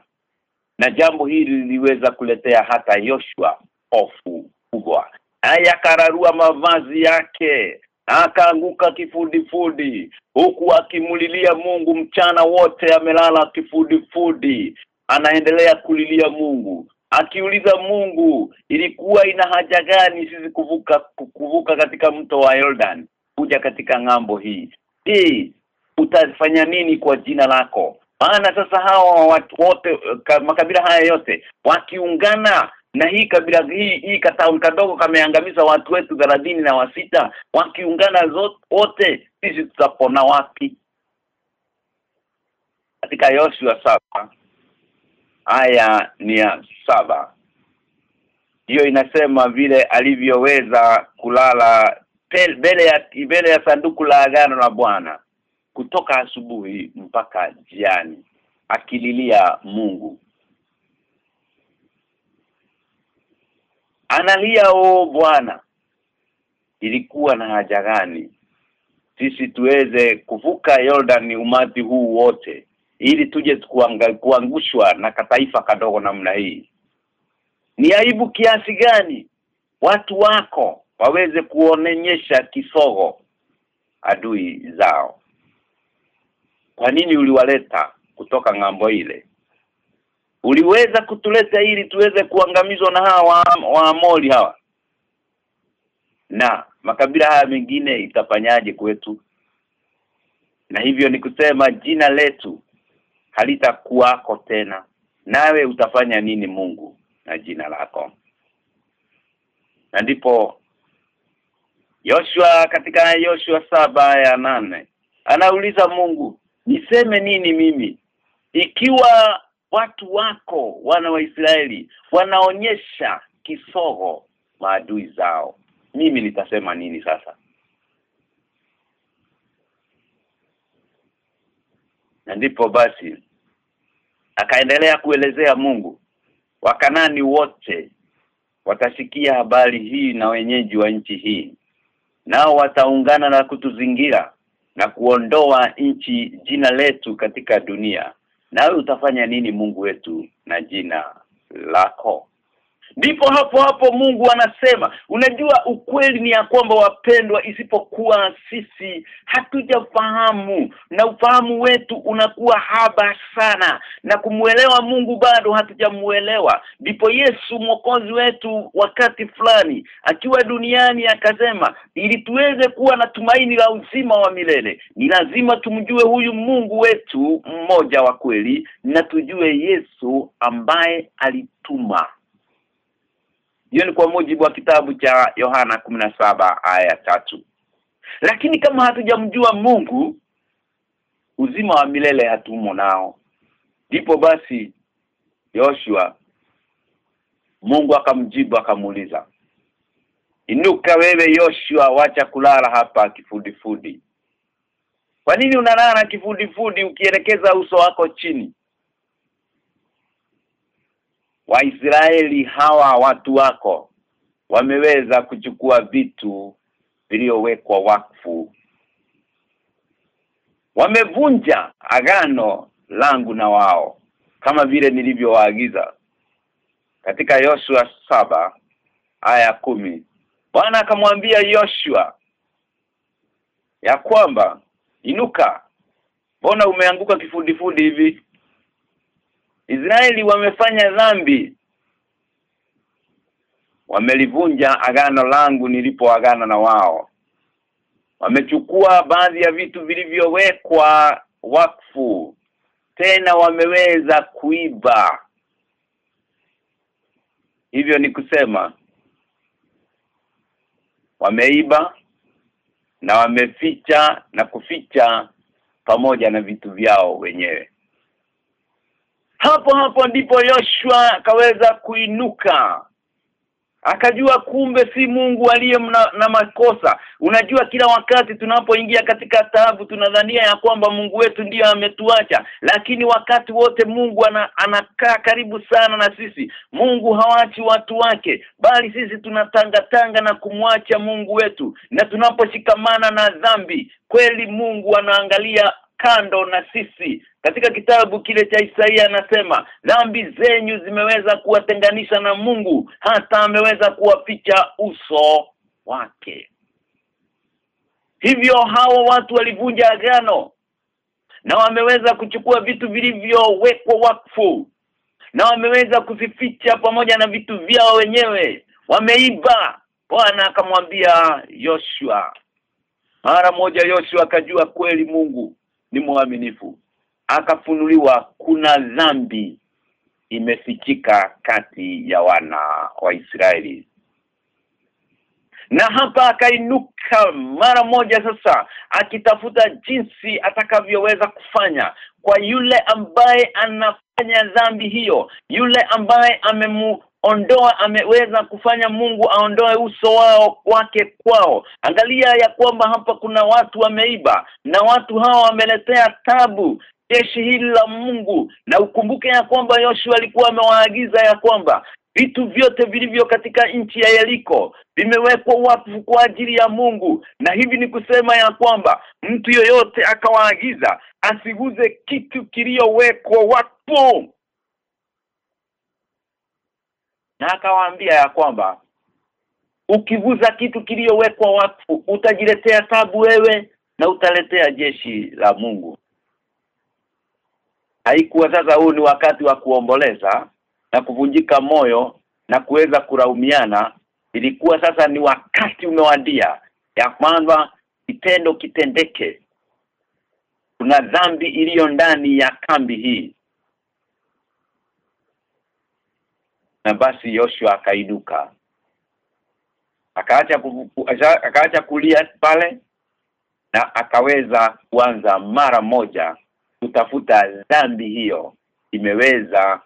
Na jambo hili liliweza kuletea hata Yoshua ofu kubwa. Haya kararua mavazi yake akaanguka kifudifudi huku akimulilia Mungu mchana wote amelala kifudifudi. Anaendelea kulilia Mungu akiuliza Mungu ilikuwa ina haja gani sisi kuvuka kuvuka katika mto wa Jordan? Kuja katika ng'ambo hii. Je utafanya nini kwa jina lako? Maana sasa hawa watu wote makabila haya yote wakiungana na hii kabila hii hii kataun kadogo kameangamiza watu wetu thelathini na wasita wakiungana zote wote sisi tutapona wapi? Katika Yoshua saba aya ni ya saba. Hiyo inasema vile alivyoweza kulala mbele ya mbele ya sanduku la agano la Bwana kutoka asubuhi mpaka jiani akililia Mungu. Analia o Bwana ilikuwa na haja gani? Sisi tuweze kuvuka Jordan umati huu wote ili tuje kuangushwa na kataifa kadogo namna hii. Ni aibu kiasi gani watu wako waweze kuonenyesha kisogo adui zao? Kwa nini uliwaleta kutoka ng'ambo ile? Uliweza kutuleta ili tuweze kuangamizwa na hawa waamoli hawa? Na makabila haya mengine itafanyaje kwetu? Na hivyo ni kusema jina letu halitakuwako tena. Nawe utafanya nini Mungu na jina lako? Na ndipo Yoshua katika Yoshua saba ya nane anauliza Mungu niseme nini mimi? Ikiwa watu wako wana wa Israeli wanaonyesha kisogo maadui zao mimi nitasema nini sasa? Na ndipo basi akaendelea kuelezea Mungu. Wakanani wote watasikia habari hii na wenyeji wa nchi hii. Nao wataungana na kutuzingira na kuondoa nchi jina letu katika dunia. Nawe utafanya nini Mungu wetu na jina lako ndipo hapo hapo Mungu anasema unajua ukweli ni ya kwamba wapendwa isipokuwa sisi hatujafahamu na ufahamu wetu unakuwa haba sana na kumuelewa Mungu bado hatujamuelewa. Ndipo Yesu mwokozi wetu wakati fulani akiwa duniani akasema ili tuweze kuwa na tumaini la uzima wa milele ni lazima tumjue huyu Mungu wetu mmoja wa kweli na tujue Yesu ambaye alituma hiyo ni kwa mujibu wa kitabu cha Yohana saba aya tatu Lakini kama hatujamjua Mungu uzima wa milele hatumo nao. Ndipo basi Yoshua Mungu akamjibu akamuuliza Inuka wewe Yoshua wacha kulala hapa kifudifudi. Kwa nini unalala kifudifudi ukielekeza uso wako chini? Waisraeli hawa watu wako wameweza kuchukua vitu vilivyowekwa wakfu. Wamevunja agano langu na wao kama vile nilivyowaagiza. Katika Yoshua saba aya kumi Bwana akamwambia Yoshua ya kwamba inuka mbona umeanguka kifundifundi hivi Israeli wamefanya dhambi. Wamelivunja agano langu nilipoagana na wao. Wamechukua baadhi ya vitu vilivyowekwa wakfu. Tena wameweza kuiba. Hivyo ni kusema wameiba na wameficha na kuficha pamoja na vitu vyao wenyewe hapo hapo ndipo Yoshua akaweza kuinuka. Akajua kumbe si Mungu aliye na, na makosa. Unajua kila wakati tunapoingia katika taabu tunadhania ya kwamba Mungu wetu ndiyo ametuacha. Lakini wakati wote Mungu ana, anakaa karibu sana na sisi. Mungu hawachi watu wake bali sisi tunatanga tanga na kumwacha Mungu wetu. Na tunaposhikamana na dhambi kweli Mungu anaangalia kando na sisi. Katika kitabu kile cha Isaia anasema dhambi zenyu zimeweza kuwatenganisha na Mungu hata ameweza kuwaficha uso wake. Hivyo hao watu walivunja agano na wameweza kuchukua vitu vilivyowekwa wakfu na wameweza kuzificha pamoja na vitu vyao wenyewe. Wameiba. Bwana akamwambia Yoshua. Mara moja Yoshua akajua kweli Mungu ni mwaminifu. Akafunuliwa kuna dhambi imefichika kati ya wana wa Israeli. Na hapa akainuka mara moja sasa akitafuta jinsi atakavyoweza kufanya kwa yule ambaye anafanya dhambi hiyo yule ambaye amemu ondoa ameweza kufanya Mungu aondoe uso wao wake kwao. Angalia ya kwamba hapa kuna watu wameiba na watu hao wameletea tabu jeshi hili la Mungu. Na ukumbuke ya kwamba Yoshua alikuwa amewaagiza ya kwamba vitu vyote vilivyo katika nchi ya Yeriko vimewekwa wakfu kwa ajili ya Mungu. Na hivi ni kusema ya kwamba mtu yoyote akawaagiza asiguze kitu kiliyowekwa wakfu na akawaambia ya kwamba ukivuza kitu kiliyowekwa wakfu utajiletea tabu wewe na utaletea jeshi la Mungu. Haikuwa sasa huu ni wakati wa kuomboleza na kuvunjika moyo na kuweza kuraumiana. Ilikuwa sasa ni wakati umewadia ya kwamba kitendo kitendeke. Kuna dhambi iliyo ndani ya kambi hii na basi Yoshua akainuka akaacha akaacha kulia pale na akaweza kuanza mara moja kutafuta dhambi hiyo imeweza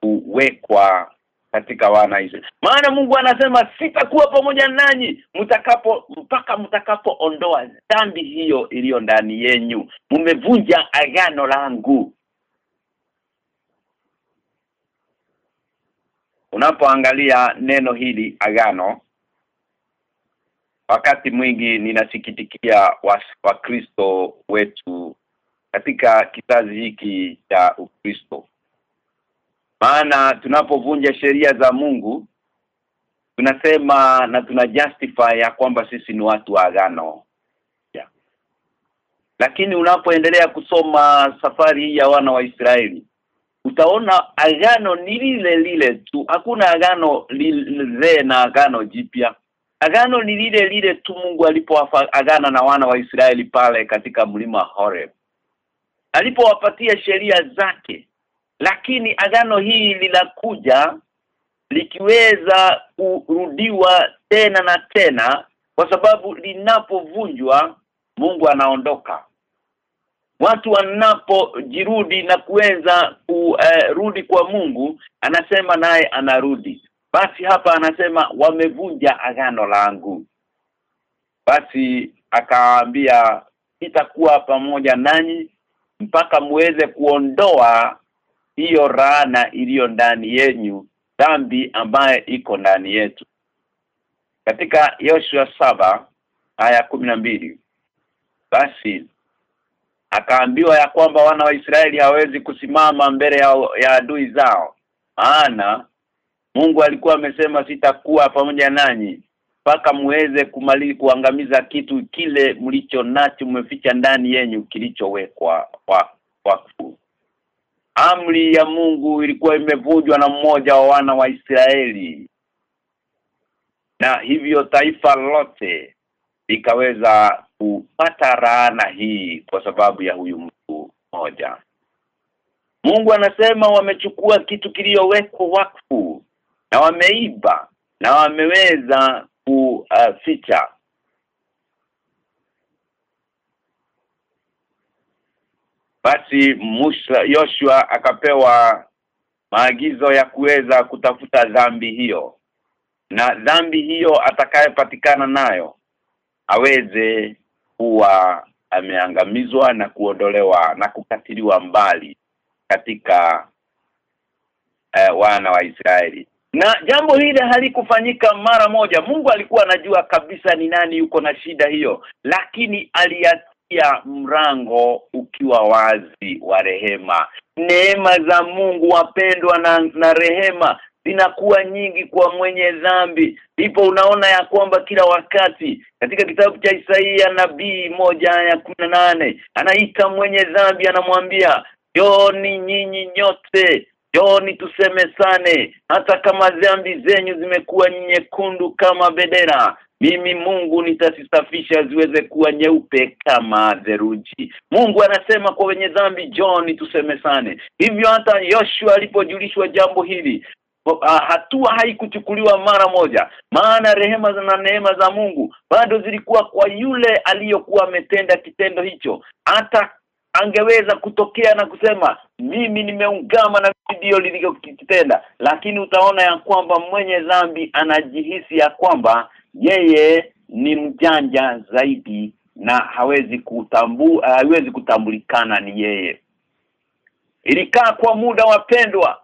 kuwekwa katika wana Israeli. Maana Mungu anasema sitakuwa pamoja nanyi mtakapo mpaka mtakapoondoa dhambi hiyo iliyo ndani yenyu. Mmevunja agano langu. Unapoangalia neno hili agano wakati mwingi ninasikitikia wakristo wa wetu katika kizazi hiki cha Ukristo maana tunapovunja sheria za Mungu tunasema na tuna justify ya kwamba sisi ni watu wa agano yeah. lakini unapoendelea kusoma safari hii ya wana wa Israeli utaona agano ni lile lile tu. Hakuna agano lile na agano jipya. Agano ni lile lile tu Mungu alipoagana na wana wa Israeli pale katika mlima Horeb. Alipowapatia sheria zake. Lakini agano hii linakuja likiweza kurudiwa tena na tena kwa sababu linapovunjwa Mungu anaondoka watu wanapojirudi na kuweza kurudi uh, kwa Mungu anasema naye anarudi. Basi hapa anasema wamevunja agano langu. Basi akaambia itakuwa pamoja nanyi mpaka muweze kuondoa hiyo rana iliyo ndani yenyu dhambi ambaye iko ndani yetu. Katika Yoshua saba aya mbili. Basi akaambiwa ya kwamba wana wa Israeli hawezi kusimama mbele ya, ya adui zao. Maana Mungu alikuwa amesema sitakuwa pamoja nanyi mpaka muweze kumali kuangamiza kitu kile mlicho nacho mmeficha ndani yenyu kilichowekwa kwa wakfu amri ya Mungu ilikuwa imevujwa na mmoja wa wana wa Israeli. Na hivyo taifa lote likaweza kupata laana hii kwa sababu ya huyu mtu mmoja. Mungu anasema wamechukua kitu kiliyowekwa wakfu na wameiba na wameweza kuficha basi Musa Yoshua akapewa maagizo ya kuweza kutafuta dhambi hiyo na dhambi hiyo atakayepatikana nayo aweze kuwa ameangamizwa na kuondolewa na kukatiliwa mbali katika eh, wana wa Israeli. Na jambo hili halikufanyika mara moja. Mungu alikuwa anajua kabisa ni nani yuko na shida hiyo lakini aliatia mrango ukiwa wazi wa rehema. Neema za Mungu wapendwa na, na rehema zinakuwa nyingi kwa mwenye dhambi ndipo unaona ya kwamba kila wakati katika kitabu cha Isaia nabii moja ya nane anaita mwenye dhambi anamwambia Joni nyinyi nyote Joni tusemesane hata kama dhambi zenyu zimekuwa nyekundu kama bedera mimi Mungu nitasisafisha ziweze kuwa nyeupe kama theruji. Mungu anasema kwa wenye dhambi John tusemesane. Hivyo hata Yoshua alipojulishwa jambo hili hatua haikuchukuliwa mara moja. Maana rehema na neema za Mungu bado zilikuwa kwa yule aliyokuwa ametenda kitendo hicho. Hata angeweza kutokea na kusema mimi nimeungama na video lilikotenda lakini utaona ya kwamba mwenye dhambi anajihisi ya kwamba yeye ni mjanja zaidi na hawezi kutambu hawezi kutambulikana ni yeye. Ilikaa kwa muda wapendwa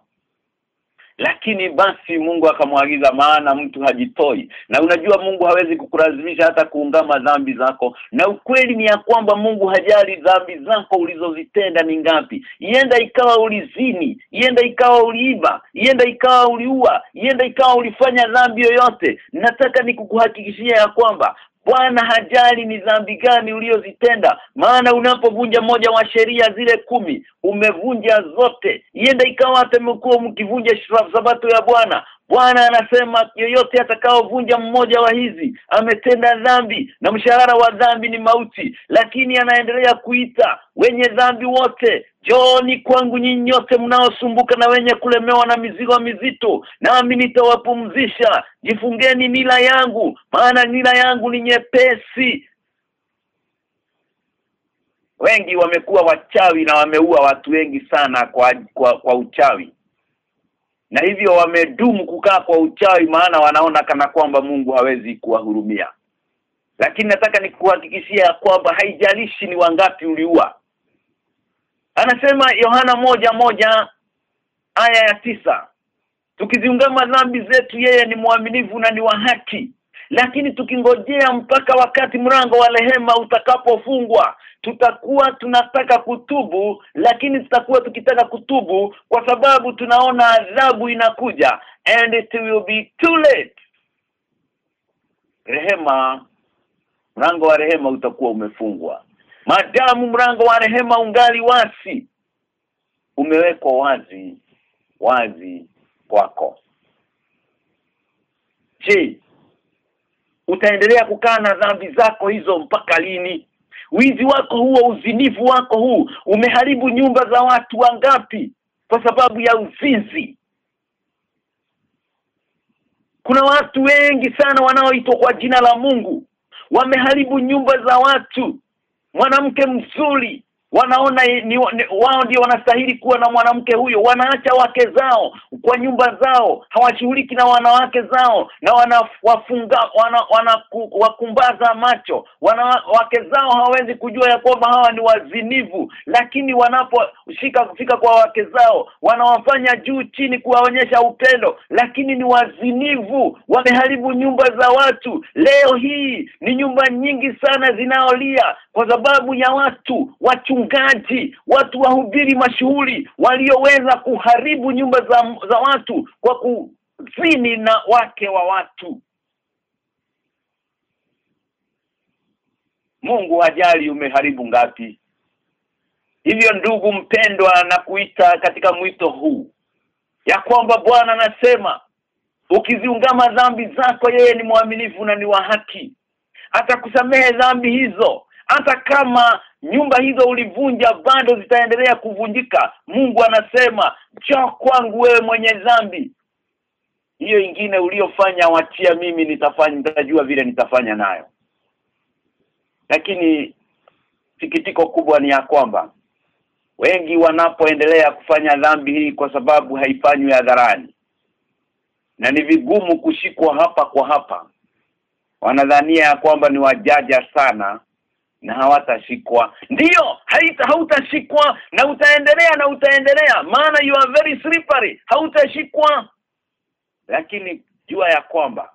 lakini basi Mungu akamwagiza maana mtu hajitoi. Na unajua Mungu hawezi kukulazimisha hata kuungama dhambi zako. Na ukweli ni ya kwamba Mungu hajali dhambi zako ulizozitenda ni ngapi. Ienda ikawa ulizini ienda ikawa uliiba ienda ikawa uliua ienda ikawa ulifanya dhambi yoyote. Nataka nikukuhakikishia ya kwamba Bwana hajali ni dhambi gani uliozitenda maana unapovunja moja wa sheria zile kumi umevunja zote. Ienda ikawa hata mkuu mkivunja sabato ya Bwana Bwana anasema yoyote atakaovunja mmoja wa hizi ametenda dhambi na mshahara wa dhambi ni mauti lakini anaendelea kuita wenye dhambi wote. Joni kwangu nyinyi nyote mnaosumbuka na wenye kulemewa na mizigo mizito nami nitawapumzisha. Jifungeni nila yangu maana nila yangu ni nyepesi. Wengi wamekuwa wachawi na wameua watu wengi sana kwa kwa, kwa uchawi na hivyo wamedumu kukaa kwa uchawi maana wanaona kana kwamba Mungu hawezi kuwahurumia. Lakini nataka nikuhakikishia kwamba haijalishi ni wangapi uliua. Anasema Yohana moja moja aya ya tisa tukiziungama dhambi zetu yeye ni mwaminifu na ni wa haki. Lakini tukingojea mpaka wakati mrango wa rehema utakapofungwa tutakuwa tunataka kutubu lakini tutakuwa tukitaka kutubu kwa sababu tunaona adhabu inakuja. And it will be too late. Rehema mlango wa rehema utakuwa umefungwa. Madamu mlango wa rehema ungali wasi umewekwa wazi wazi kwako. Je utaendelea kukaa na dhambi zako hizo mpaka lini wizi wako huo uzinifu wako huu umeharibu nyumba za watu wangapi kwa sababu ya uzinzi? Kuna watu wengi sana wanaoitwa kwa jina la Mungu wameharibu nyumba za watu. Mwanamke mzuri wanaona ni, ni, wao ndio wanastahili kuwa na mwanamke huyo. Wanaacha wake zao kwa nyumba zao. Hawashughuliki na wanawake zao na wanawafunga wana, wana, wakumbaza macho. Wanawake zao hawawezi kujua ya kwamba hawa ni wazinivu lakini wanaposhika kufika kwa wake zao wanawafanya juu chini kuwaonyesha upendo. Lakini ni wazinivu wameharibu nyumba za watu. Leo hii ni nyumba nyingi sana zinaolia kwa sababu ya watu wachungaji watu wahubiri mashuhuri walioweza kuharibu nyumba za, za watu kwa kuzini na wake wa watu. Mungu hajali umeharibu ngapi. Hivyo ndugu mpendwa na kuita katika mwito huu ya kwamba Bwana anasema ukiziungama dhambi zako yeye ni mwaminifu na ni wa haki. Atakusamehe dhambi hizo hata kama nyumba hizo ulivunja bado zitaendelea kuvunjika. Mungu anasema njoo kwangu wewe mwenye dhambi. Hiyo ingine uliyofanya wachia mimi nitafanya nitajua vile nitafanya nayo. Lakini sikitiko kubwa ni ya kwamba wengi wanapoendelea kufanya dhambi hii kwa sababu haifanywi hadharani na ni vigumu kushikwa hapa kwa hapa. Wanadhania kwamba ni wajaja sana na hawatashikwa. Ndio haita hautashikwa na utaendelea na utaendelea. Maana you are very slippery. Hautashikwa. Lakini jua ya kwamba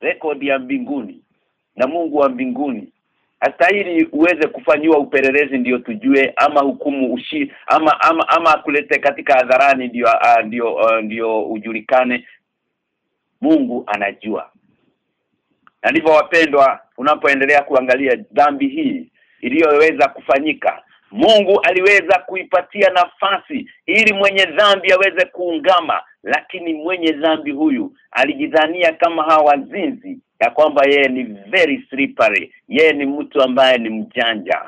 rekodi ya mbinguni na Mungu wa mbinguni astahili uweze kufanyiwa upelelezi ndiyo tujue ama hukumu ushi ama ama ama kulete katika hadharani ndio uh, ndio uh, ujulikane. Mungu anajua na ndivyo wapendwa unapoendelea kuangalia dhambi hii iliyoweza kufanyika Mungu aliweza kuipatia nafasi ili mwenye dhambi aweze kuungama lakini mwenye dhambi huyu alijidhania kama hawa wazinzi ya kwamba yeye ni very slippery yeye ni mtu ambaye ni mjanja.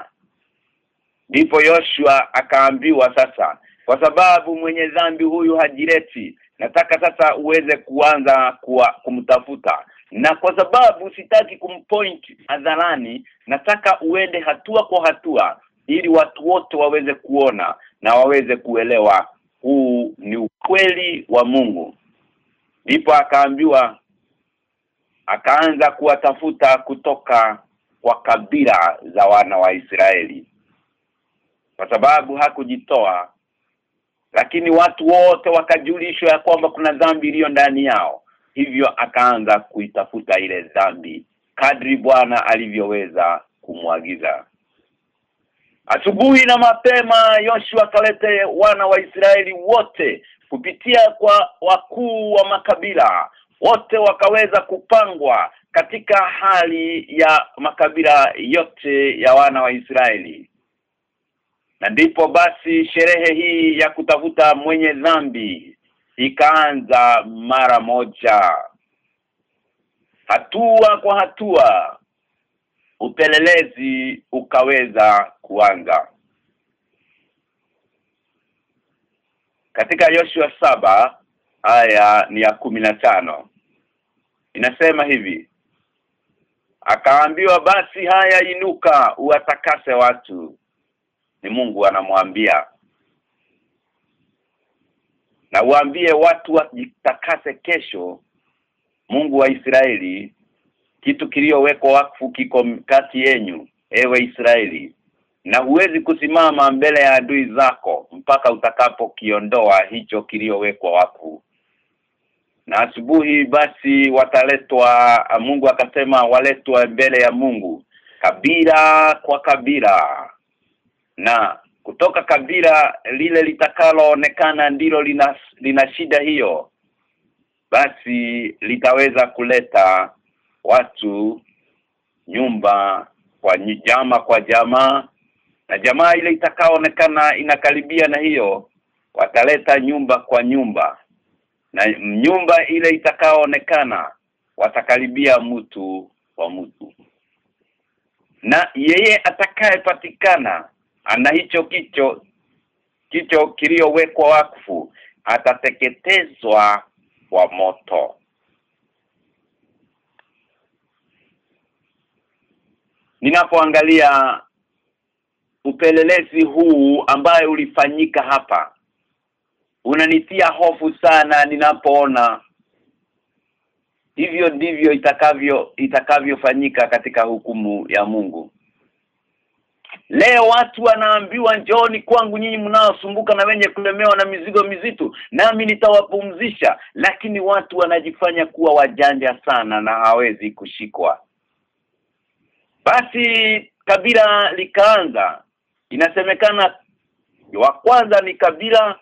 Ndipo Yoshua akaambiwa sasa kwa sababu mwenye dhambi huyu hajireti nataka sasa uweze kuanza kuwa, kumtafuta na kwa sababu sitaki kumpoint hadharani nataka uende hatua kwa hatua ili watu wote waweze kuona na waweze kuelewa huu ni ukweli wa Mungu. Ndipo akaambiwa akaanza kuwatafuta kutoka kwa kabila za wana wa Israeli. Kwa sababu hakujitoa lakini watu wote wakajulishwa ya kwamba kuna dhambi iliyo ndani yao hivyo akaanza kuitafuta ile dhambi kadri Bwana alivyoweza kumwagiza. Asubuhi na mapema Yoshua kalete wana wa Israeli wote kupitia kwa wakuu wa makabila. Wote wakaweza kupangwa katika hali ya makabila yote ya wana wa Israeli. Na ndipo basi sherehe hii ya kutafuta mwenye dhambi ikaanza mara moja. Hatua kwa hatua upelelezi ukaweza kuanza. Katika Yoshua saba haya ni ya kumi na tano inasema hivi akaambiwa basi haya inuka uwatakase watu. Ni Mungu anamwambia na waambie watu wajitakase kesho Mungu wa Israeli kitu kiliyowekwa wakfu kiko kati yenyu ewe Israeli. Na huwezi kusimama mbele ya adui zako mpaka utakapokiondoa hicho kiliyowekwa wakfu. Na asubuhi basi wataletwa Mungu akasema waletwa mbele ya Mungu kabila kwa kabila. Na kutoka kabila lile litakaloonekana ndilo lina, lina shida hiyo basi litaweza kuleta watu nyumba kwa jama kwa jamaa. Na jamaa ile itakaoonekana inakaribia na hiyo wataleta nyumba kwa nyumba. Na nyumba ile itakaoonekana watakaribia mtu kwa mtu. Na yeye atakayepatikana ana hicho kicho kicho kiliyowekwa wakfu atateketezwa kwa moto. Ninapoangalia upelelezi huu ambaye ulifanyika hapa unanitia hofu sana ninapoona hivyo ndivyo itakavyo itakavyofanyika katika hukumu ya Mungu Leo watu wanaambiwa njoni kwangu nyinyi mnaosumbuka na wenye kulemewa na mizigo mizito nami nitawapumzisha. Lakini watu wanajifanya kuwa wajanja sana na hawezi kushikwa. Basi kabila likaanza. Inasemekana wa kwanza ni kabila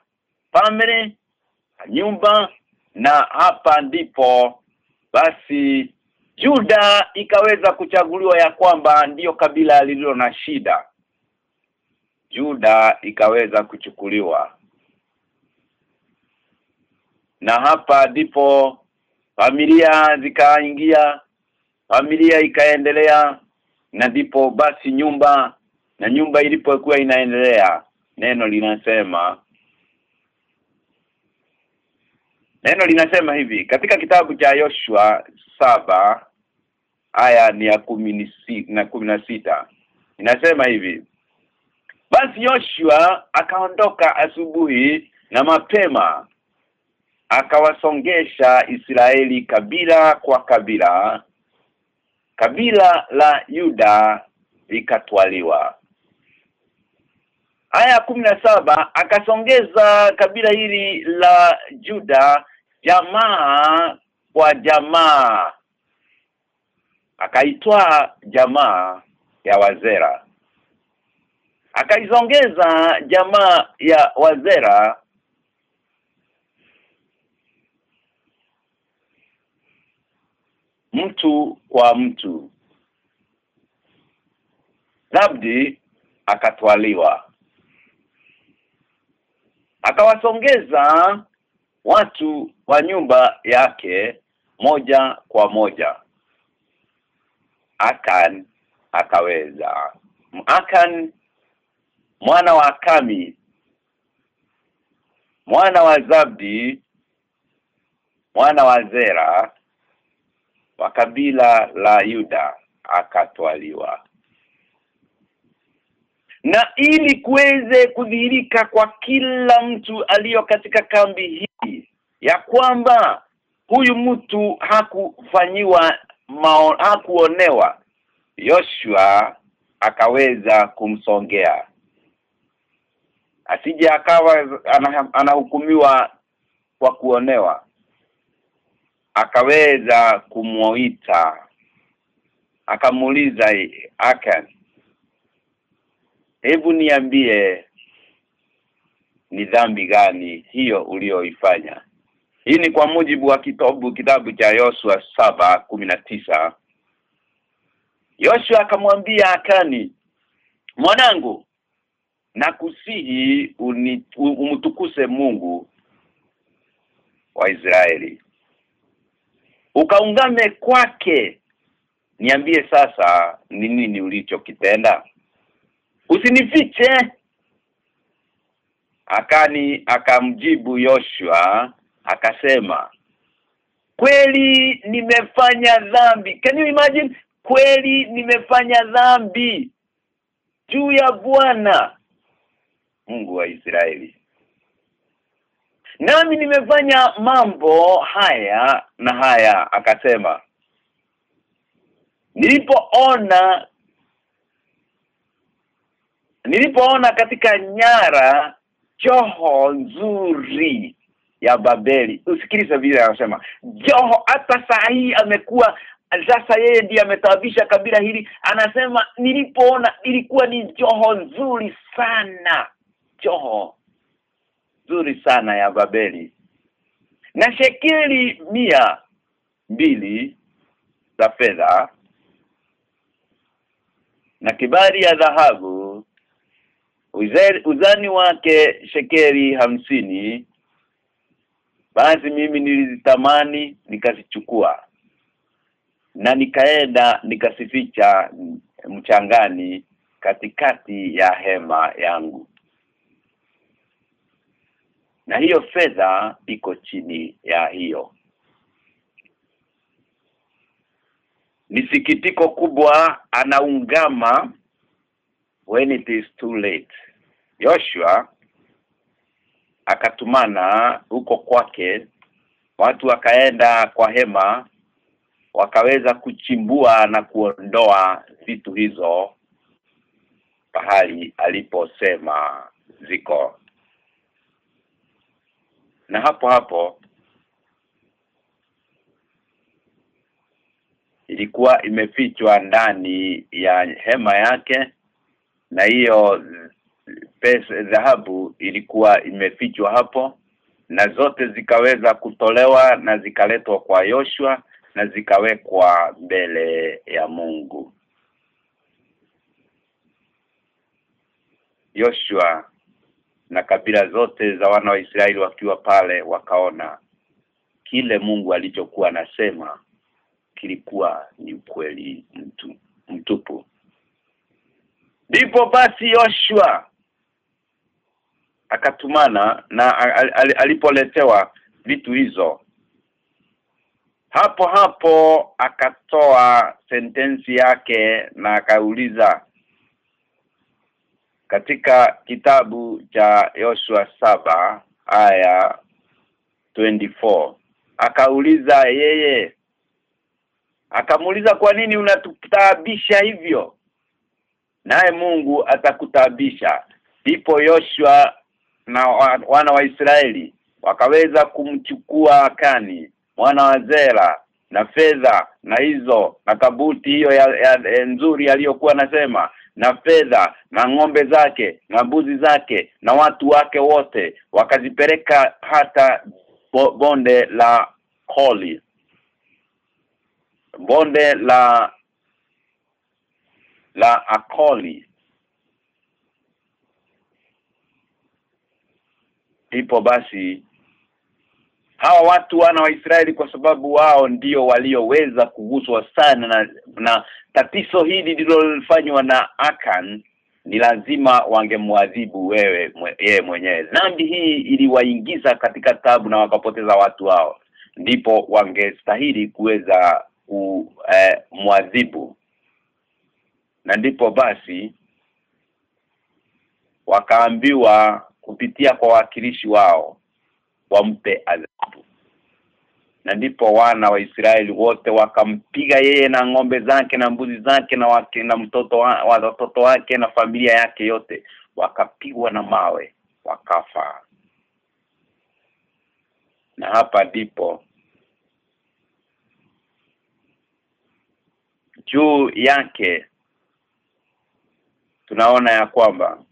family nyumba na hapa ndipo basi Juda ikaweza kuchaguliwa ya kwamba ndiyo kabila lililo na shida Juda ikaweza kuchukuliwa. Na hapa ndipo familia zikaingia familia ikaendelea na ndipo basi nyumba na nyumba ilipokuwa inaendelea neno linasema Neno linasema hivi katika kitabu cha Yoshua saba aya ni ya kumi na sita inasema hivi basi Yoshua akaondoka asubuhi na mapema akawasongesha Israeli kabila kwa kabila. Kabila la Yuda likatwaliwa. Aya saba akasongeza kabila hili la Juda jamaa kwa jamaa. Akaitwa jamaa ya Wazera akaizongeza jamaa ya Wazera. Mtu kwa mtu. Zabdi akatwaliwa. Akawasongeza watu wa nyumba yake moja kwa moja. Akan akaweza. Akan mwana wa Kami mwana wa Zabdi mwana wa Zera wa kabila la Yuda akatwaliwa. Na ili kuweze kudhihirika kwa kila mtu aliyo katika kambi hii ya kwamba huyu mtu hakufanyiwa hakuonewa Yoshua akaweza kumsongea asije akawa ana- anahukumiwa kwa kuonewa. Akaweza kumuita akamuuliza Akan hebu niambie ni dhambi gani hiyo uliyoifanya? Hii ni kwa mujibu wa kitabu kitabu cha Yoshua saba kumi na tisa. Yoshua akamwambia Akani mwanangu nakusihi kusihi umtukuse Mungu wa Israeli. Ukaungame kwake. Niambie sasa ni nini ulichokitenda? Usinifiche. Akani akamjibu Yoshua akasema kweli nimefanya dhambi. Can you imagine? Kweli nimefanya dhambi juu ya Bwana Mungu wa Israeli. Nami nimefanya mambo haya na haya akasema. Nilipoona nilipoona katika nyara joho nzuri ya Babeli. Usikilize vile anasema. Joho hata saa hii amekuwa sasa yeye ndiye ametabisha kabila hili. Anasema nilipoona ilikuwa ni joho nzuri sana joho nzuri sana ya Babeli. Na shekeli mia mbili za fedha na kibari ya dhahabu uzani wake shekeli hamsini basi mimi nilizitamani nikazichukua na nikaenda nikasificha mchangani katikati ya hema yangu na hiyo fedha iko chini ya hiyo. Ni sikitiko kubwa anaungama when it is too late. Joshua akatumana huko kwake watu wakaenda kwa hema wakaweza kuchimbua na kuondoa vitu hizo pahali aliposema ziko na hapo hapo ilikuwa imefichwa ndani ya hema yake na hiyo pesa dhahabu ilikuwa imefichwa hapo na zote zikaweza kutolewa na zikaletwa kwa Yoshua na zikawekwa mbele ya Mungu. Yoshua na kabila zote za wana wa Israeli wakiwa pale wakaona kile Mungu alichokuwa anasema kilikuwa ni ukweli mtu mtupu. Ndipo basi Yoshua akatumana na al, al, alipoletewa vitu hizo hapo hapo akatoa sentensi yake na akauliza katika kitabu cha Yoshua saba aya 24 akauliza yeye akamuuliza kwa nini unatutaabisha hivyo? Naye Mungu atakutaabisha ndipo Yoshua na wana wa Israeli wakaweza kumchukua Akani mwana wa Zera na fedha na hizo na kabuti hiyo ya, ya, ya nzuri aliyokuwa anasema na fedha na ng'ombe zake na mbuzi zake na watu wake wote wakazipeleka hata bonde la Koli bonde la la Akoli. Ipo basi hawa watu wana wa Israeli kwa sababu wao ndio walioweza kuguswa sana na, na tatizo hili lililofanywa na Akan ni lazima wangemwadhibu wewe yeye mwenyewe. Dhambi hii iliwaingiza katika tabu na wakapoteza watu wao. Ndipo wangestahili kuweza kumwadhibu eh, na ndipo basi wakaambiwa kupitia kwa wakilishi wao wampe na ndipo wana wa Israeli wote wakampiga yeye na ng'ombe zake na mbuzi zake na wake na mtoto wa, watoto wake na familia yake yote. Wakapigwa na mawe wakafa. Na hapa ndipo juu yake tunaona ya kwamba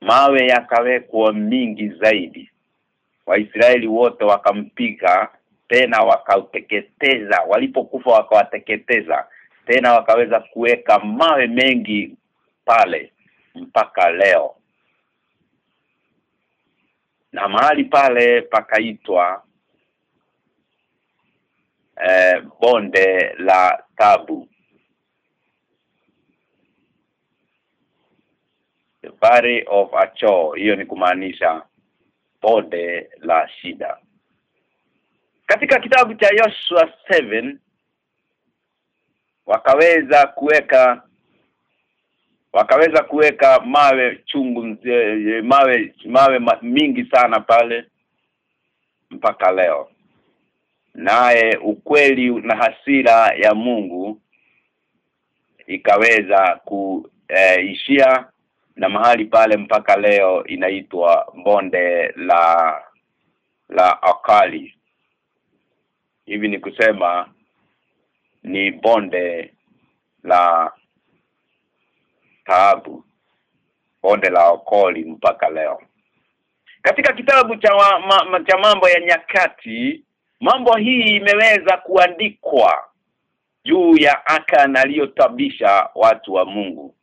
mawe yakawekwa mingi zaidi Waisraeli wote wakampiga tena wakauteketeza. Walipokufa wakawateketeza tena wakaweza kuweka mawe mengi pale mpaka leo. Na mahali pale pakaitwa eh, bonde la tabu. The valley of Acho hiyo ni kumaanisha bonde la shida. Katika kitabu cha yoshua 7 wakaweza kuweka wakaweza kuweka mawe chungu mawe mawe mingi sana pale mpaka leo. Naye ukweli na hasira ya Mungu ikaweza kuishia na mahali pale mpaka leo inaitwa bonde la la akali. Hivi ni kusema ni bonde la taabu bonde la okoli mpaka leo. Katika kitabu cha wa, ma, ma, cha mambo ya nyakati mambo hii imeweza kuandikwa juu ya Akan aliyotabisha watu wa Mungu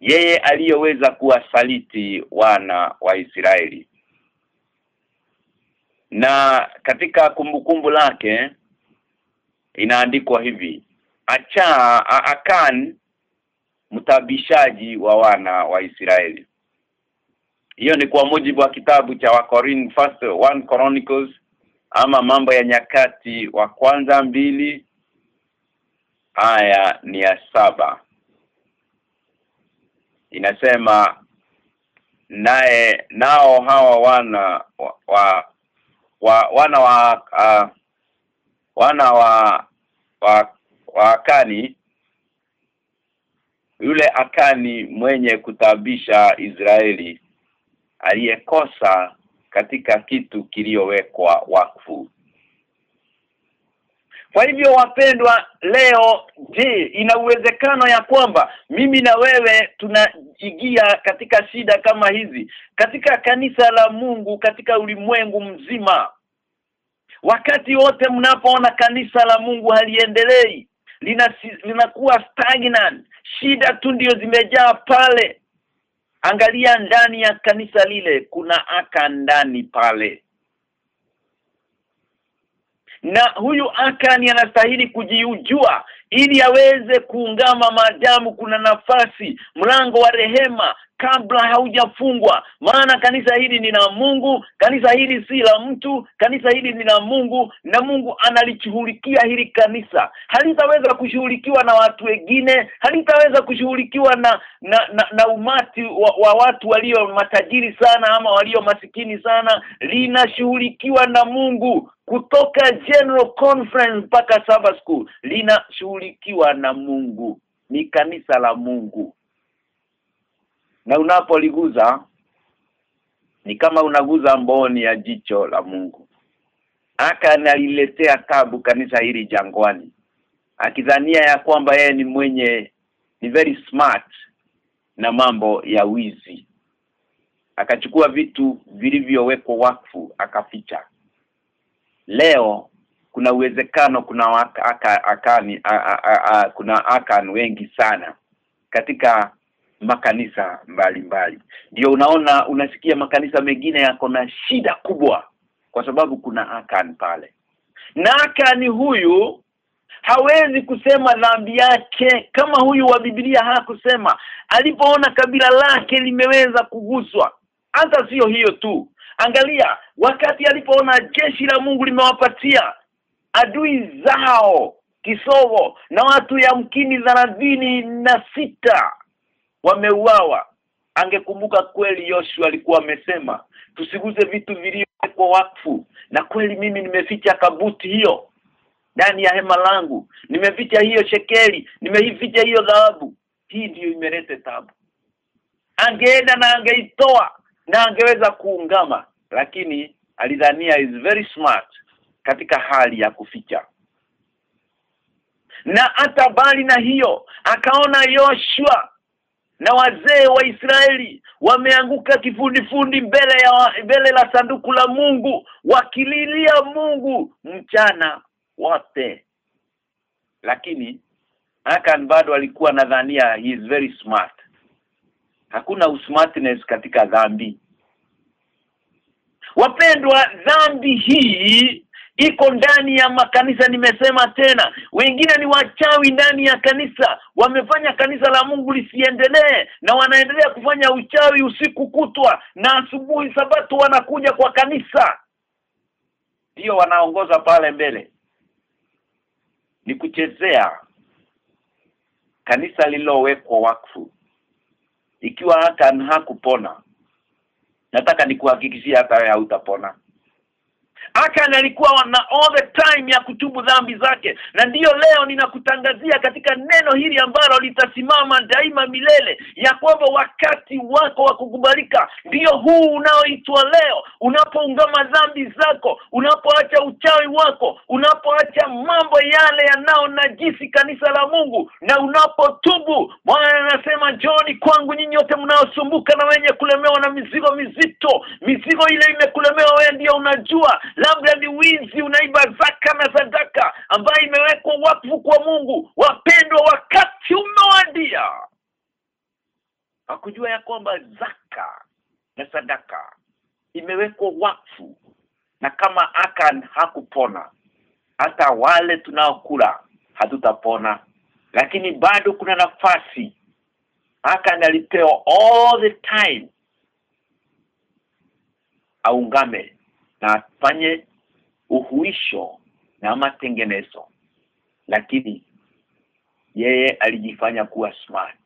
yeye aliyeweza kuwasaliti wana wa Israeli. Na katika kumbukumbu lake inaandikwa hivi acha Akan mtabishaji wa wana wa Israeli. Hiyo ni kwa mujibu wa kitabu cha Wakorin first one Chronicles ama mambo ya nyakati wa kwanza mbili aya ni ya saba inasema naye nao hawa wana wa, wa, wa wana wa uh, wana wa wa, wa Akani yule Akani mwenye kutabisha Israeli aliyekosa katika kitu kiliyowekwa wakfu kwa hivyo wapendwa leo je ina uwezekano ya kwamba mimi na wewe tunaigia katika shida kama hizi katika kanisa la Mungu katika ulimwengu mzima? Wakati wote mnapoona kanisa la Mungu haliendelei lina linakuwa stagnant shida tu ndio zimejaa pale. Angalia ndani ya kanisa lile kuna aka ndani pale na huyu akani anastahili kujiujua ili aweze kuungama maadamu kuna nafasi mlango wa rehema kabla haujafungwa. Maana kanisa hili ni la Mungu kanisa hili si la mtu kanisa hili ni la Mungu na Mungu analishughulikia hili kanisa. Halitaweza kushughulikiwa na watu wengine halitaweza kushughulikiwa na na, na, na umati wa, wa watu walio matajiri sana ama walio masikini sana. Linashughulikiwa na Mungu kutoka general conference mpaka Sabbath school. Linashughulikiwa na Mungu. Ni kanisa la Mungu na unapoliguza ni kama unaguza mboni ya jicho la Mungu. Aka analiletea tabu kanisa hili jangwani akidhania ya kwamba yeye ni mwenye ni very smart na mambo ya wizi. Akachukua vitu vilivyowekwa wakfu akaficha. Leo kuna uwezekano kuna waka, aka, akani a, a, a, a, kuna akan wengi sana katika makanisa mbalimbali. Ndio unaona unasikia makanisa mengine yako na shida kubwa kwa sababu kuna akan pale. Na akan huyu hawezi kusema dhambi yake kama huyu wa Biblia hakusema. Alipoona kabila lake limeweza kuguswa hata sio hiyo tu. Angalia wakati alipoona jeshi la Mungu limewapatia adui zao kisogo na watu yamkini thelathini na sita wameuawa. Angekumbuka kweli Yoshua alikuwa amesema tusiguze vitu vilivyowekwa wakfu. Na kweli mimi nimeficha kabuti hiyo ndani ya hema langu. Nimeficha hiyo shekeli nimeificha hiyo dhahabu. Hii ndiyo imeleta tabu angeenda na angeitoa na angeweza kuungama lakini alidhania is very smart katika hali ya kuficha. Na hata bali na hiyo akaona Yoshua na wazee wa Israeli wameanguka kifundifundi mbele ya mbele la sanduku la Mungu wakililia Mungu mchana wote. Lakini Akan bado alikuwa nadhania he is very smart. Hakuna usmartness katika dhambi. Wapendwa dhambi hii iko ndani ya makanisa nimesema tena. Wengine ni wachawi ndani ya kanisa. Wamefanya kanisa la Mungu lisiendelee na wanaendelea kufanya uchawi usiku kutwa na asubuhi sabato wanakuja kwa kanisa. Ndio wanaongoza pale mbele. Ni kuchezea kanisa lililowekwa wakfu. Ikiwa hata hakupona nataka nikuhakikishie hata hautapona Akan alikuwa na all the time ya kutubu dhambi zake. Na ndiyo leo ninakutangazia katika neno hili ambalo litasimama daima milele ya kwamba wakati wako wa kukubalika ndio huu unaoitwa leo. Unapoungama dhambi zako unapoacha uchawi wako unapoacha mambo yale yanao najisi kanisa la Mungu na unapotubu Bwana anasema joni kwangu nyinyi wote mnaosumbuka na wenye kulemewa na mizigo mizito. Mizigo ile imekulemewa wewe ndio unajua labda ni wizi unaiba zaka na sadaka ambayo imewekwa wakfu kwa Mungu. Wapendwa wakati umewadia. Hakujua ya kwamba zaka na sadaka imewekwa wakfu na kama akan hakupona hata wale tunaokula hatutapona. Lakini bado kuna nafasi. Akan alipewa all the time. Aungame na afanye uhuisho na matengenezo. Lakini yeye alijifanya kuwa smart.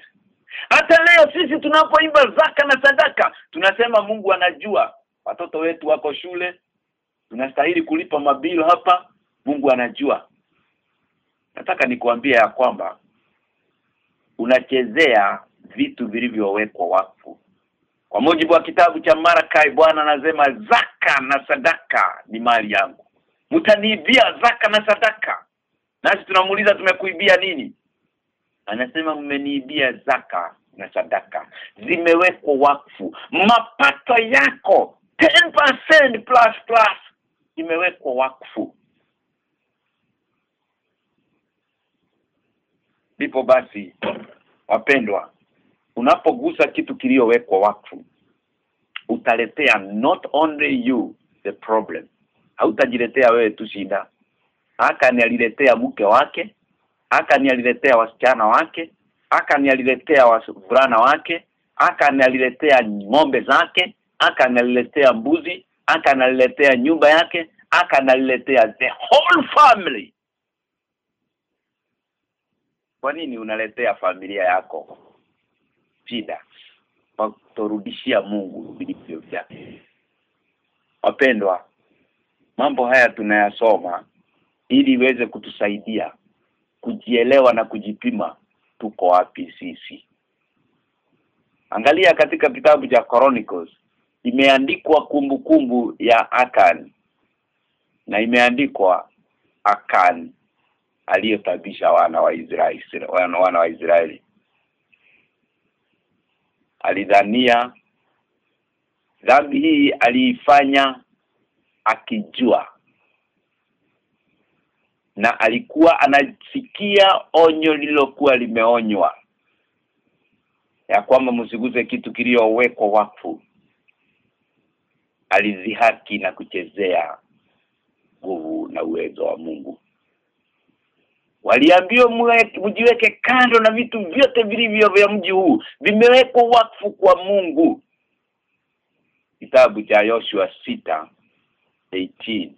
Hata leo sisi tunapoimba zaka na sadaka tunasema Mungu anajua. Watoto wetu wako shule tunastahili kulipa mabilo hapa Mungu anajua. Nataka nikuambia ya kwamba unachezea vitu vilivyowekwa wakfu kwa mujibu wa kitabu cha Marakai Bwana anasema zaka na sadaka ni mali yangu. Mtaniibia zaka na sadaka. Nasi tunamuuliza tumekuibia nini? Anasema mmeniibia zaka na sadaka. Zimewekwa wakfu. Mapato yako 10% plus plus imewekwa wakfu ndipo basi wapendwa unapogusa kitu kiliyowekwa wakfu utaletea not only you the problem. Hautajiletea wewe tu shida. Haka ni aliletea mke wake haka ni aliletea wasichana wake haka ni aliletea wavulana wake haka ni aliletea ng'ombe zake haka ni aliletea mbuzi haka ni aliletea nyumba yake haka ni aliletea the whole family. Kwa nini unaletea familia yako shida. Kwa kutorudishia Mungu vilivyo vyake. Wapendwa mambo haya tunayasoma ili iweze kutusaidia kujielewa na kujipima tuko wapi sisi. Angalia katika kitabu cha Chronicles imeandikwa kumbukumbu ya Akan na imeandikwa Akan aliyotabisha wana wa Israeli wana wa Israeli alidhania. Dhambi hii aliifanya akijua. Na alikuwa anasikia onyo lililokuwa limeonywa. Ya kwamba msiguze kitu kiliyowekwa wakfu. Alizihaki na kuchezea nguvu na uwezo wa Mungu waliambiwa mjiweke kando na vitu vyote vilivyo vya mji huu. Vimewekwa wakfu kwa Mungu. Kitabu cha Yoshua sita 18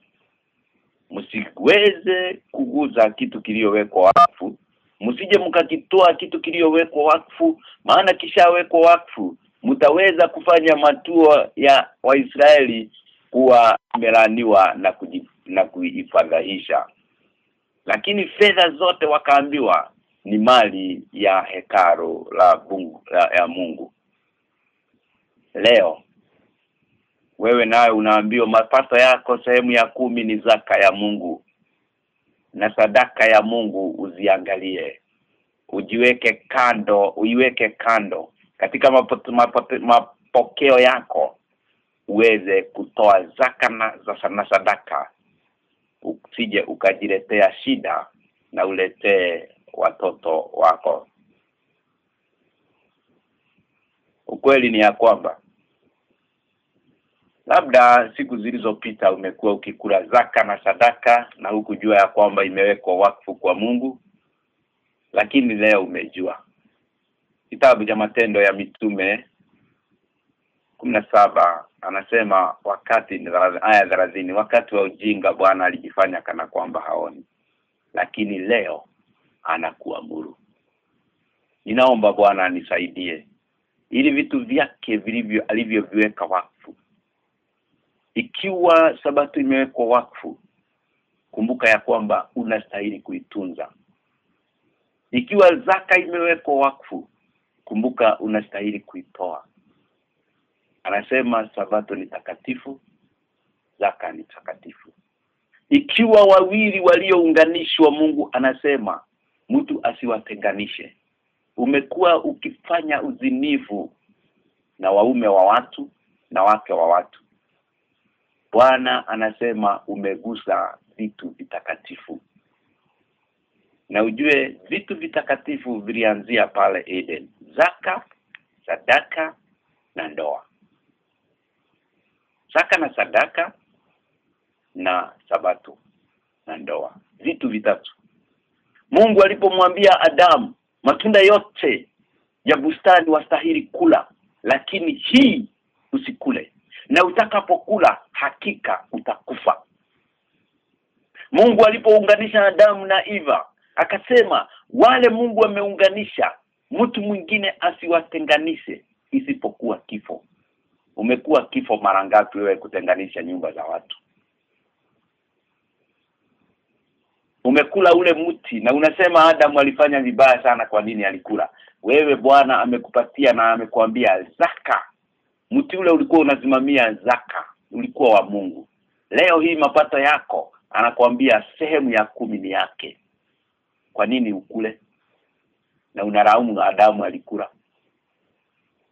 msiweze kuguza kitu kiliyowekwa wakfu. Msije mkakitoa kitu kiliyowekwa wakfu maana kishawekwa wakfu mtaweza kufanya matuo ya Waisraeli kuwa melaniwa na kuji, na kuifadhaisha lakini fedha zote wakaambiwa ni mali ya hekaro la bungu, la, ya Mungu. Leo wewe nawe unaambiwa mapato yako sehemu ya kumi ni zaka ya Mungu. Na sadaka ya Mungu uziangalie. Ujiweke kando uiweke kando. Katika mapoto, mapoto, mapokeo yako uweze kutoa zaka na, na sadaka usije ukajiletea shida na uletee watoto wako. Ukweli ni ya kwamba labda siku zilizopita umekuwa ukikula zaka na sadaka na hukujua ya kwamba imewekwa wakfu kwa Mungu lakini leo umejua. Kitabu cha matendo ya mitume saba anasema wakati aya 30 wakati wa ujinga Bwana alijifanya kana kwamba haoni. Lakini leo anakuamuru. Ninaomba Bwana anisaidie ili vitu vyake vilivyo alivyoviweka wakfu. Ikiwa sabato imewekwa wakfu kumbuka ya kwamba unastahili kuitunza. Ikiwa zaka imewekwa wakfu kumbuka unastahili kuitoa anasema sabato ni takatifu zaka ni takatifu. Ikiwa wawili waliounganishwa Mungu anasema mtu asiwatenganishe. Umekuwa ukifanya uzinifu na waume wa watu na wake wa watu. Bwana anasema umegusa vitu vitakatifu. Na ujue vitu vitakatifu vilianzia pale Eden. Zaka sadaka na ndoa zaka na sadaka na sabato na ndoa. Vitu vitatu. Mungu alipomwambia Adamu matunda yote ya bustani wastahili kula lakini hii usikule. Na utakapokula hakika utakufa. Mungu alipounganisha Adamu na Eva akasema wale Mungu ameunganisha mtu mwingine asiwatenganishe isipokuwa kifo umekuwa kifo mara ngapi wewe kutenganisha nyumba za watu? Umekula ule mti na unasema Adamu alifanya vibaya sana kwa nini alikula. Wewe bwana amekupatia na amekuambia zaka. Mti ule ulikuwa unasimamia zaka ulikuwa wa Mungu. Leo hii mapato yako anakuambia sehemu ya kumi ni yake. Kwa nini ukule? Na unaraumu Adamu alikula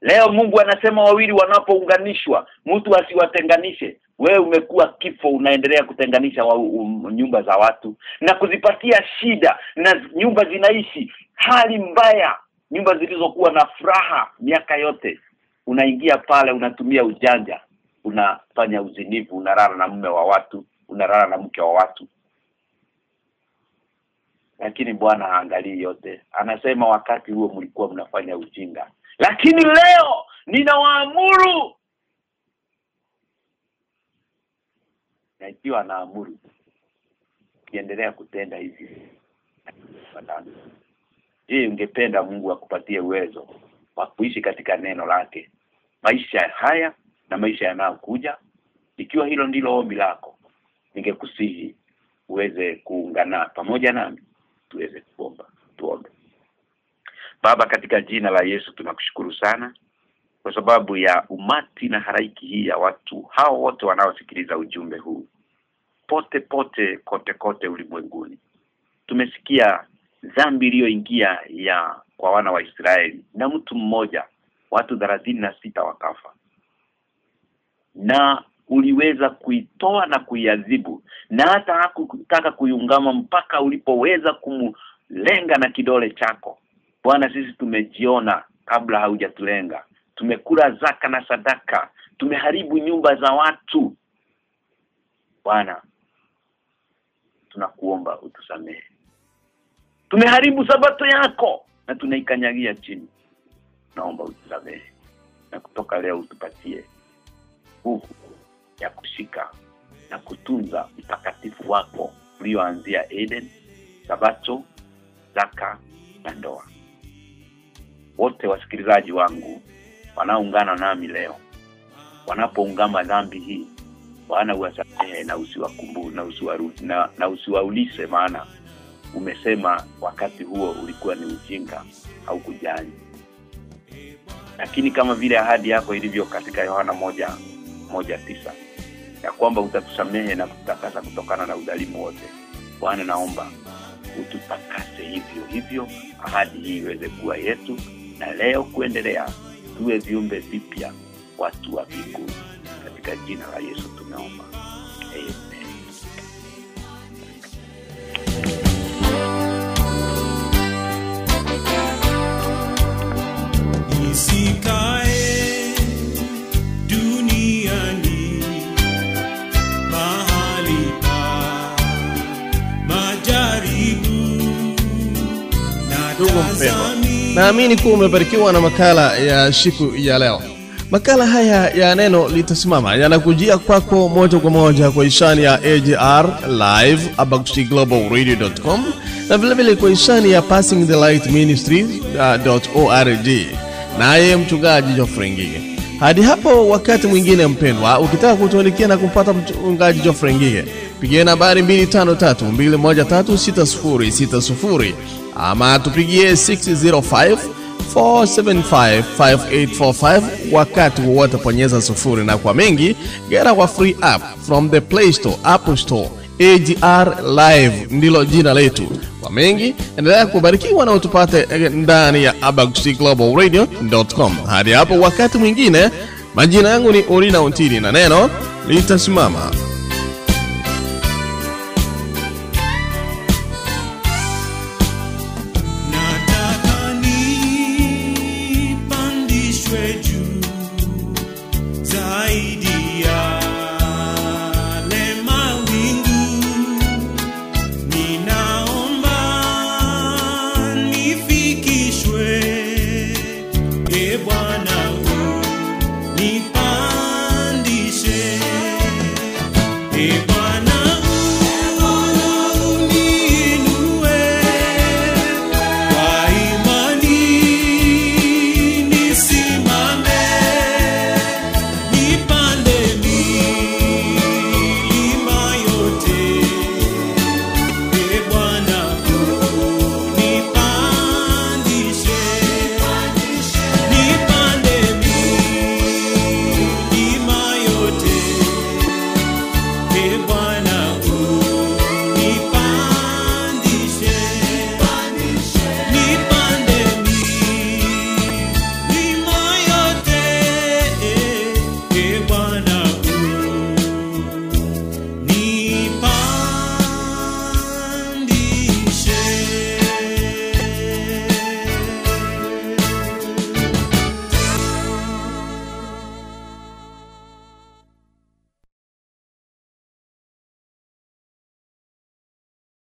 leo Mungu anasema wawili wanapounganishwa mtu asiwatenganishe. Wewe umekuwa kifo unaendelea kutenganisha wa, um, nyumba za watu na kuzipatia shida na nyumba zinaishi. Hali mbaya nyumba zilizokuwa na furaha miaka yote unaingia pale unatumia ujanja unafanya uzinivu unalala na mume wa watu unalala na mke wa watu lakini Bwana haangalii yote. Anasema wakati huo mlikuwa mnafanya ujinga. Lakini leo ninawaamuru. Na ikiwa anaamuru kiendelea kutenda hivi je ungependa Mungu akupatie uwezo wa kuishi katika neno lake? Maisha haya na maisha yanayokuja ikiwa hilo ndilo ombi lako ningekusihi uweze kuungana pamoja nami tuweze kuomba tuombe. Baba katika jina la Yesu tunakushukuru sana kwa sababu ya umati na haraiki hii ya watu hao wote wanaosikiliza ujumbe huu. Pote pote kote kote ulimwenguni. Tumesikia dhambi iliyoingia ya kwa wana wa Israeli na mtu mmoja watu thelathini na sita wakafa. Na uliweza kuitoa na kuiadhibu na hata hakutaka kuiungama mpaka ulipoweza kumlenga na kidole chako. Bwana sisi tumejiona kabla haujatulenga. Tumekula zaka na sadaka. Tumeharibu nyumba za watu. Bwana tunakuomba utusamehe. Tumeharibu sabato yako na tunaikanyagia chini. Naomba utusamehe na kutoka leo utupatie nguvu ya kushika na kutunza utakatifu wako ulioanzia Eden sabato zaka na ndoa wote wasikilizaji wangu wanaoungana nami leo wanapoungama dhambi hii Bwana uwasamehe na usiwakumbu na usiwarudi na, na usiwaulise maana umesema wakati huo ulikuwa ni ujinga au kujani. lakini kama vile ahadi yako ilivyo katika Yohana moja moja tisa ya kwamba utatusamehe na kututakasa kutokana na udhalimu wote. Bwana naomba ututakase hivyo hivyo ahadi hii iweze kuwa yetu na leo kuendelea tuwe viumbe vipya watu wa mbinguni katika jina la Yesu tumeomba Nisikae Ndugu mpendwa, naamini kuwa umebarikiwa na makala ya siku ya leo. Makala haya ya neno litasimama yanakujia kwako moja kwa moja kwa ishani ya AGR live abagushiglobalradio.com na vilevile kwa ishani ya Passing the Light Ministries.org naye mchungaji Geoffrey Ngige. Hadi hapo wakati mwingine mpendwa, ukitaka kutuandikia na kumpata mchungaji Geoffrey Ngige, pigie nambari 253 213 6060 ama tupigie 605-475-5845 wakati wowote ponyeza sufuri na kwa mengi gera kwa free app from the play store apple store agr live ndilo jina letu. Kwa mengi endelea kubarikiwa na utupate ndani ya abagcglobalradio.com hadi hapo wakati mwingine majina yangu ni orina Untini na neno litasimama